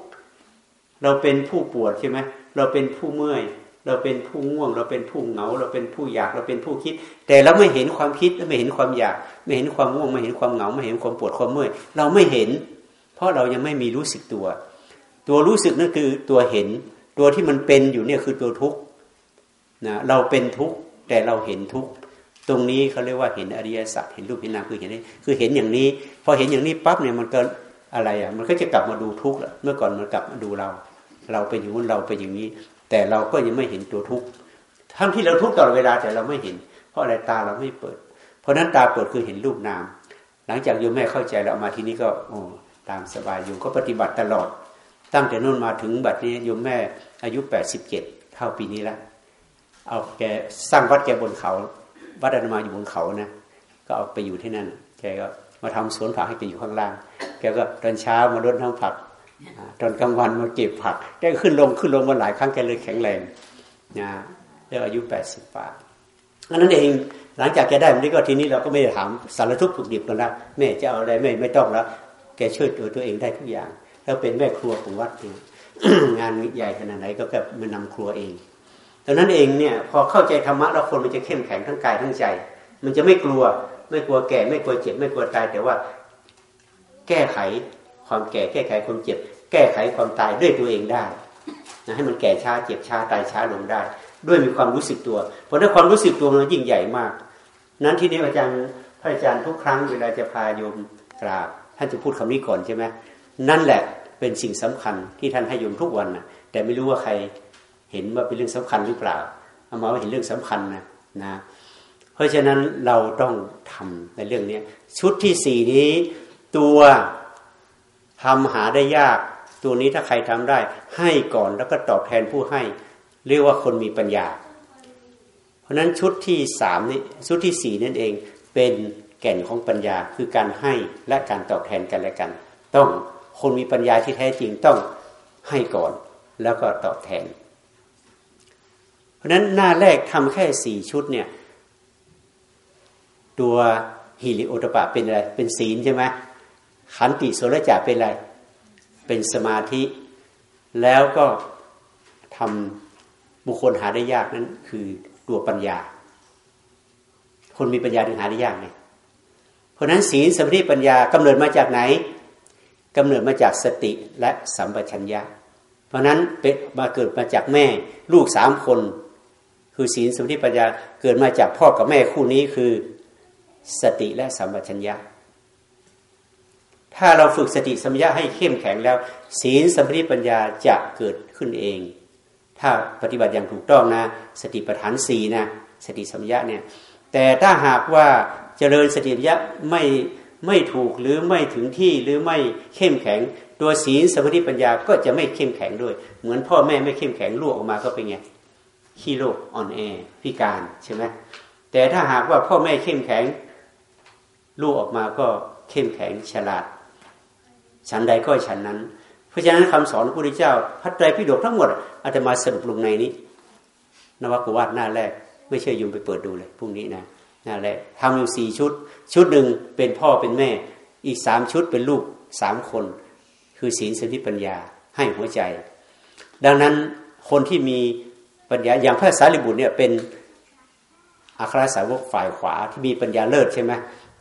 เราเป็นผู้ปวดใช่ไหมเราเป็นผู้เมื่อย เราเป็นผู้ง่วง เราเป็นผู้เหงา เราเป็นผู้อยากเราเป็นผู้คิด แต่เราไม่เห็นความคิดไม่เห็นความอยาก ไม่เห็นความง่วง ไม่เห็นความเหงา ไม่เห็นความปวดความเมื่อย เราไม่เห็น เพราะเรายังไม่มีรู้สึกตัว ตัวรู้สึกนั่นคือตัวเห็น ตัวที่มันเป็นอยู่เนี่ยคือตัวทุกข์นะเราเป็นทุกข์แต่เราเห็นทุกข์ตรงนี้เขาเรียกว่าเห็นอริยสัจเห็นรูปเห็นนามคือเห็นนี้คือเห็นอย่างนี้ พอเห็นอย่างนี้ปั๊บเนี่ยมันก็อะไรอะมันก็จะกลับมาดูทุกข์เมื่อก่อนมันกลับมาดูเรา เราเป็นอย่างนู้นเราเป็นอย่างนี้ แต่เราก็ยังไม่เห็นตัวทุกข์ทั้งที่เราทุกข์ตลอดเวลาแต่เราไม่เห็น เพราะอะไรตาเราไม่เปิด เพราะนั้นตาเปิดคือเห็นรูปนาม หลังจากโยมแม่เข้าใจแล้วมาที่นี้ก็โอ้ตามสบายอยู่ก็ปฏิบัติตลอด ตั้งแต่นู่นมาถึงบัดนี้โยมแม่อายุแปดสิบเจ็ดเท่าปีนี้ล้วเอาแกสร้างวัดแกบนเขา วัดอนามาอยู่บนเขานะก็เอาไปอยู่ที่นั่น แกก็มาทำสวนผักให้แกอยู่ข้างล่าง แกก็ตอนเช้ามารดน้ำผัก ตอนกลางวันมาเก็บผัก แกขึ้นลงขึ้นลงมาหลายครั้งแกเลยแข็งแรงนะเรื่องอายุแปดสิบปาอันนั้นเองหลังจากแกได้มันนี้ก็ทีนี้เราก็ไม่ได้ถามสารทุกข์ถูกดิบกันล้วแม่จะเอาอะไรไม่ไม่ต้องแล้ว แกช่วยตัวตัวเองได้ทุกอย่าง แล้วเป็นแม่ครัวของวัดเองงานใหญ่ขนาดไหนก็แกมานำครัวเองดังนั้นเองเนี่ยพอเข้าใจธรรมะแล้วคนมันจะเข้มแข็งทั้งกายทั้งใจ มันจะไม่กลัว ไม่กลัวแก่ ไม่กลัวเจ็บ ไม่กลัวตาย แต่ว่าแก้ไขความแก่แก้ไขความเจ็บ แก้ไขความตายด้วยตัวเองได้นะให้มันแก่ช้าเจ็บช้าตายช้าลงได้ ด้วยมีความรู้สึกตัว เพราะถ้าความรู้สึกตัวมันยิ่งใหญ่มาก นั้นที่นี้อาจารย์พระอาจารย์ทุกครั้งเวลาจะพาโยมกราบท่านจะพูดคำนี้ก่อนใช่ไหมนั่นแหละ เป็นสิ่งสำคัญที่ท่านให้โยมทุกวันนะแต่ไม่รู้ว่าใครเห็นว่าเป็นเรื่องสำคัญหรือเปล่าเอามาว่าเห็นเรื่องสำคัญนะนะเพราะฉะนั้นเราต้องทำในเรื่องนี้ชุดที่สี่นี้ตัวทำหาได้ยาก ตัวนี้ถ้าใครทำได้ ให้ก่อนแล้วก็ตอบแทนผู้ให้ เรียกว่าคนมีปัญญา เพราะนั้นชุดที่สามนี้ชุดที่สี่นั่นเองเป็นแก่นของปัญญาคือการให้และการตอบแทนกันและกัน ต้อง คนมีปัญญาที่แท้จริงต้องให้ก่อนแล้วก็ตอบแทน เพราะนั้นหน้าแรกทำแค่สี่ชุดเนี่ยตัวฮิริโอตปะเป็นอะไร เป็นศีลใช่ไหมขันติโสรจ่าเป็นอะไร เป็นสมาธิ แล้วก็ทำบุคคลหาได้ยากนั้น คือตัวปัญญา คนมีปัญญาถึงหาได้ยากไงเพราะนั้นศีลสมาธิปัญญากำเนิดมาจากไหน กำเนิดมาจากสติและสัมปชัญญะ เพราะนั้นเป็นมาเกิดมาจากแม่ลูกสามคน คือศีลสมาธิปัญญาเกิดมาจากพ่อกับแม่คู่นี้คือสติและสัมปชัญญะ ถ้าเราฝึกสติสัมปชัญญะให้เข้มแข็งแล้ว ศีลสมาธิปัญญาจะเกิดขึ้นเอง ถ้าปฏิบัติอย่างถูกต้องนะ สติปัฏฐานสี่นะสติสัมปชัญญะเนี่ยแต่ถ้าหากว่าเจริญสติสัมปชัญญะไม่ ไม่ถูกหรือไม่ถึงที่หรือไม่เข้มแข็ง ตัวศีลสมาธิปัญญาก็จะไม่เข้มแข็งด้วย เหมือนพ่อแม่ไม่เข้มแข็งลูกออกมาก็เป็นไงขี้โรคอ่อนแอพิการใช่ไหมแต่ถ้าหากว่าพ่อแม่เข้มแข็ง ลูกออกมาก็เข้มแข็งฉลาด ฉันใดก็ฉันนั้น เพราะฉะนั้นคำสอนพระพุทธเจ้าพัดใจพิดกทั้งหมดอาจจะมาสรุปลงในนี้ นวกวาดหน้าแรก ไม่เชื่อยุมไปเปิดดูเลยพรุ่งนี้นะ หน้าแรกทำอยู่สี่ชุด ชุดหนึ่งเป็นพ่อเป็นแม่ อีกสามชุดเป็นลูกสามคน คือศีลสติปัญญาให้หัวใจ ดังนั้นคนที่มีปัญญาอย่างพระสารีบุตรเนี่ยเป็นอัครสาวกฝ่ายขวาที่มีปัญญาเลิศใช่ไหม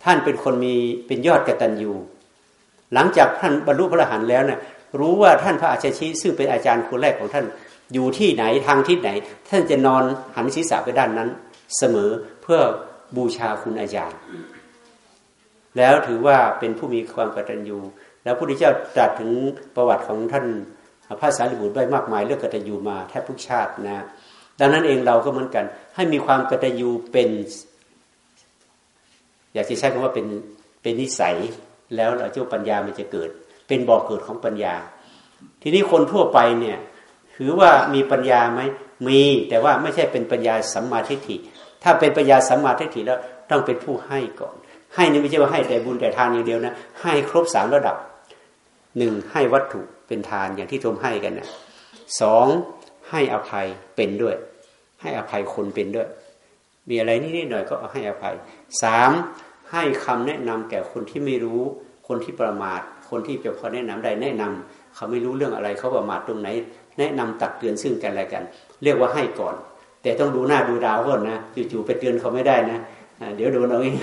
ท่านเป็นคนมีเป็นยอดกตัญญูหลังจากท่านบรรลุพระอรหันต์แล้วเนี่ยรู้ว่าท่านพระอาชชีซึ่งเป็นอาจารย์คนแรกของท่านอยู่ที่ไหนทางทิศไหน ท่านจะนอนหันศีรษะไปด้านนั้น เสมอเพื่อ บูชาคุณอาจารย์ แล้วถือว่าเป็นผู้มีความกตัญญูแล้วพระพุทธเจ้าตรัสถึงประวัติของท่านพระสารีบุตรได้มากมายเรื่องกตัญญูมาแทบทุกชาตินะ ดังนั้นเองเราก็เหมือนกัน ให้มีความกตัญญูเป็น อยากจะใช้คำว่าเป็นเป็นนิสัย แล้วเราเจ้าปัญญามันจะเกิด เป็นบ่อกเกิดของปัญญา ทีนี้คนทั่วไปเนี่ยถือว่ามีปัญญาไหมมีแต่ว่าไม่ใช่เป็นปัญญาสัมมาทิฏฐิ ถ้าเป็นปัญญาสัมมาทิฏฐิแล้วต้องเป็นผู้ให้ก่อน ให้นี่ไม่ใช่ว่าให้แต่บุญแต่ทานอย่างเดียวนะ ให้ครบสามระดับหนึ่งให้วัตถุเป็นทานอย่างที่ทมให้กันนะสองให้อภัยเป็นด้วย ให้อภัยคนเป็นด้วย มีอะไรนิดหน่อยก็ให้อภัยสามให้คำแนะนำแก่คนที่ไม่รู้ คนที่ประมาท คนที่จะพอแนะนำได้แนะนำเขาไม่รู้เรื่องอะไรเขาประมาทตรงไหน แนะนำตักเตือนซึ่งกันและกัน เรียกว่าให้ก่อน แต่ต้องดูหน้าดูดาวก่อนนะจู่ๆไปเตือนเขาไม่ได้นะเดี๋ยวโดนเอาเอง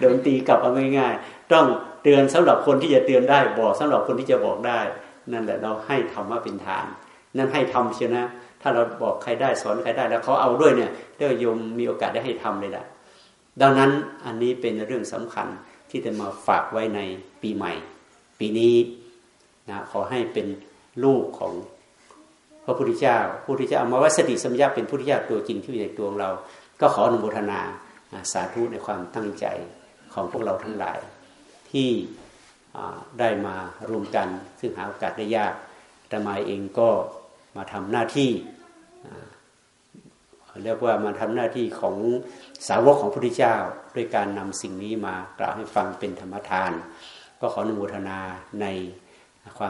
โดนตีกลับเอาง่ายๆต้องเตือนสำหรับคนที่จะเตือนได้บอกสำหรับคนที่จะบอกได้ นั่นแหละเราให้ธรรมะเป็นทาน นั่นให้ทำเชียวนะ ถ้าเราบอกใครได้สอนใครได้ แล้วเขาเอาด้วยเนี่ยเรียกโยมมีโอกาสได้ให้ทำเลยละดังนั้นอันนี้เป็นเรื่องสำคัญที่จะมาฝากไว้ในปีใหม่ ปีนี้นะขอให้เป็นลูกของ พระพุทธเจ้าพระพุทธเจ้าเอามาว่าสติสัมยาเป็นพุทธเจ้าตัวจริงที่อยู่ในตัวของเรา ก็ขออนุโมทนาสาธุในความตั้งใจของพวกเราทั้งหลาย ที่ได้มารวมกัน ซึ่งหาโอกาสได้ยากแต่มาเองก็มาทำหน้าที่เรียกว่ามาทำหน้าที่ของสาวกของพระพุทธเจ้า ด้วยการนำสิ่งนี้มากล่าวให้ฟังเป็นธรรมทาน ก็ขออนุโมทนาใน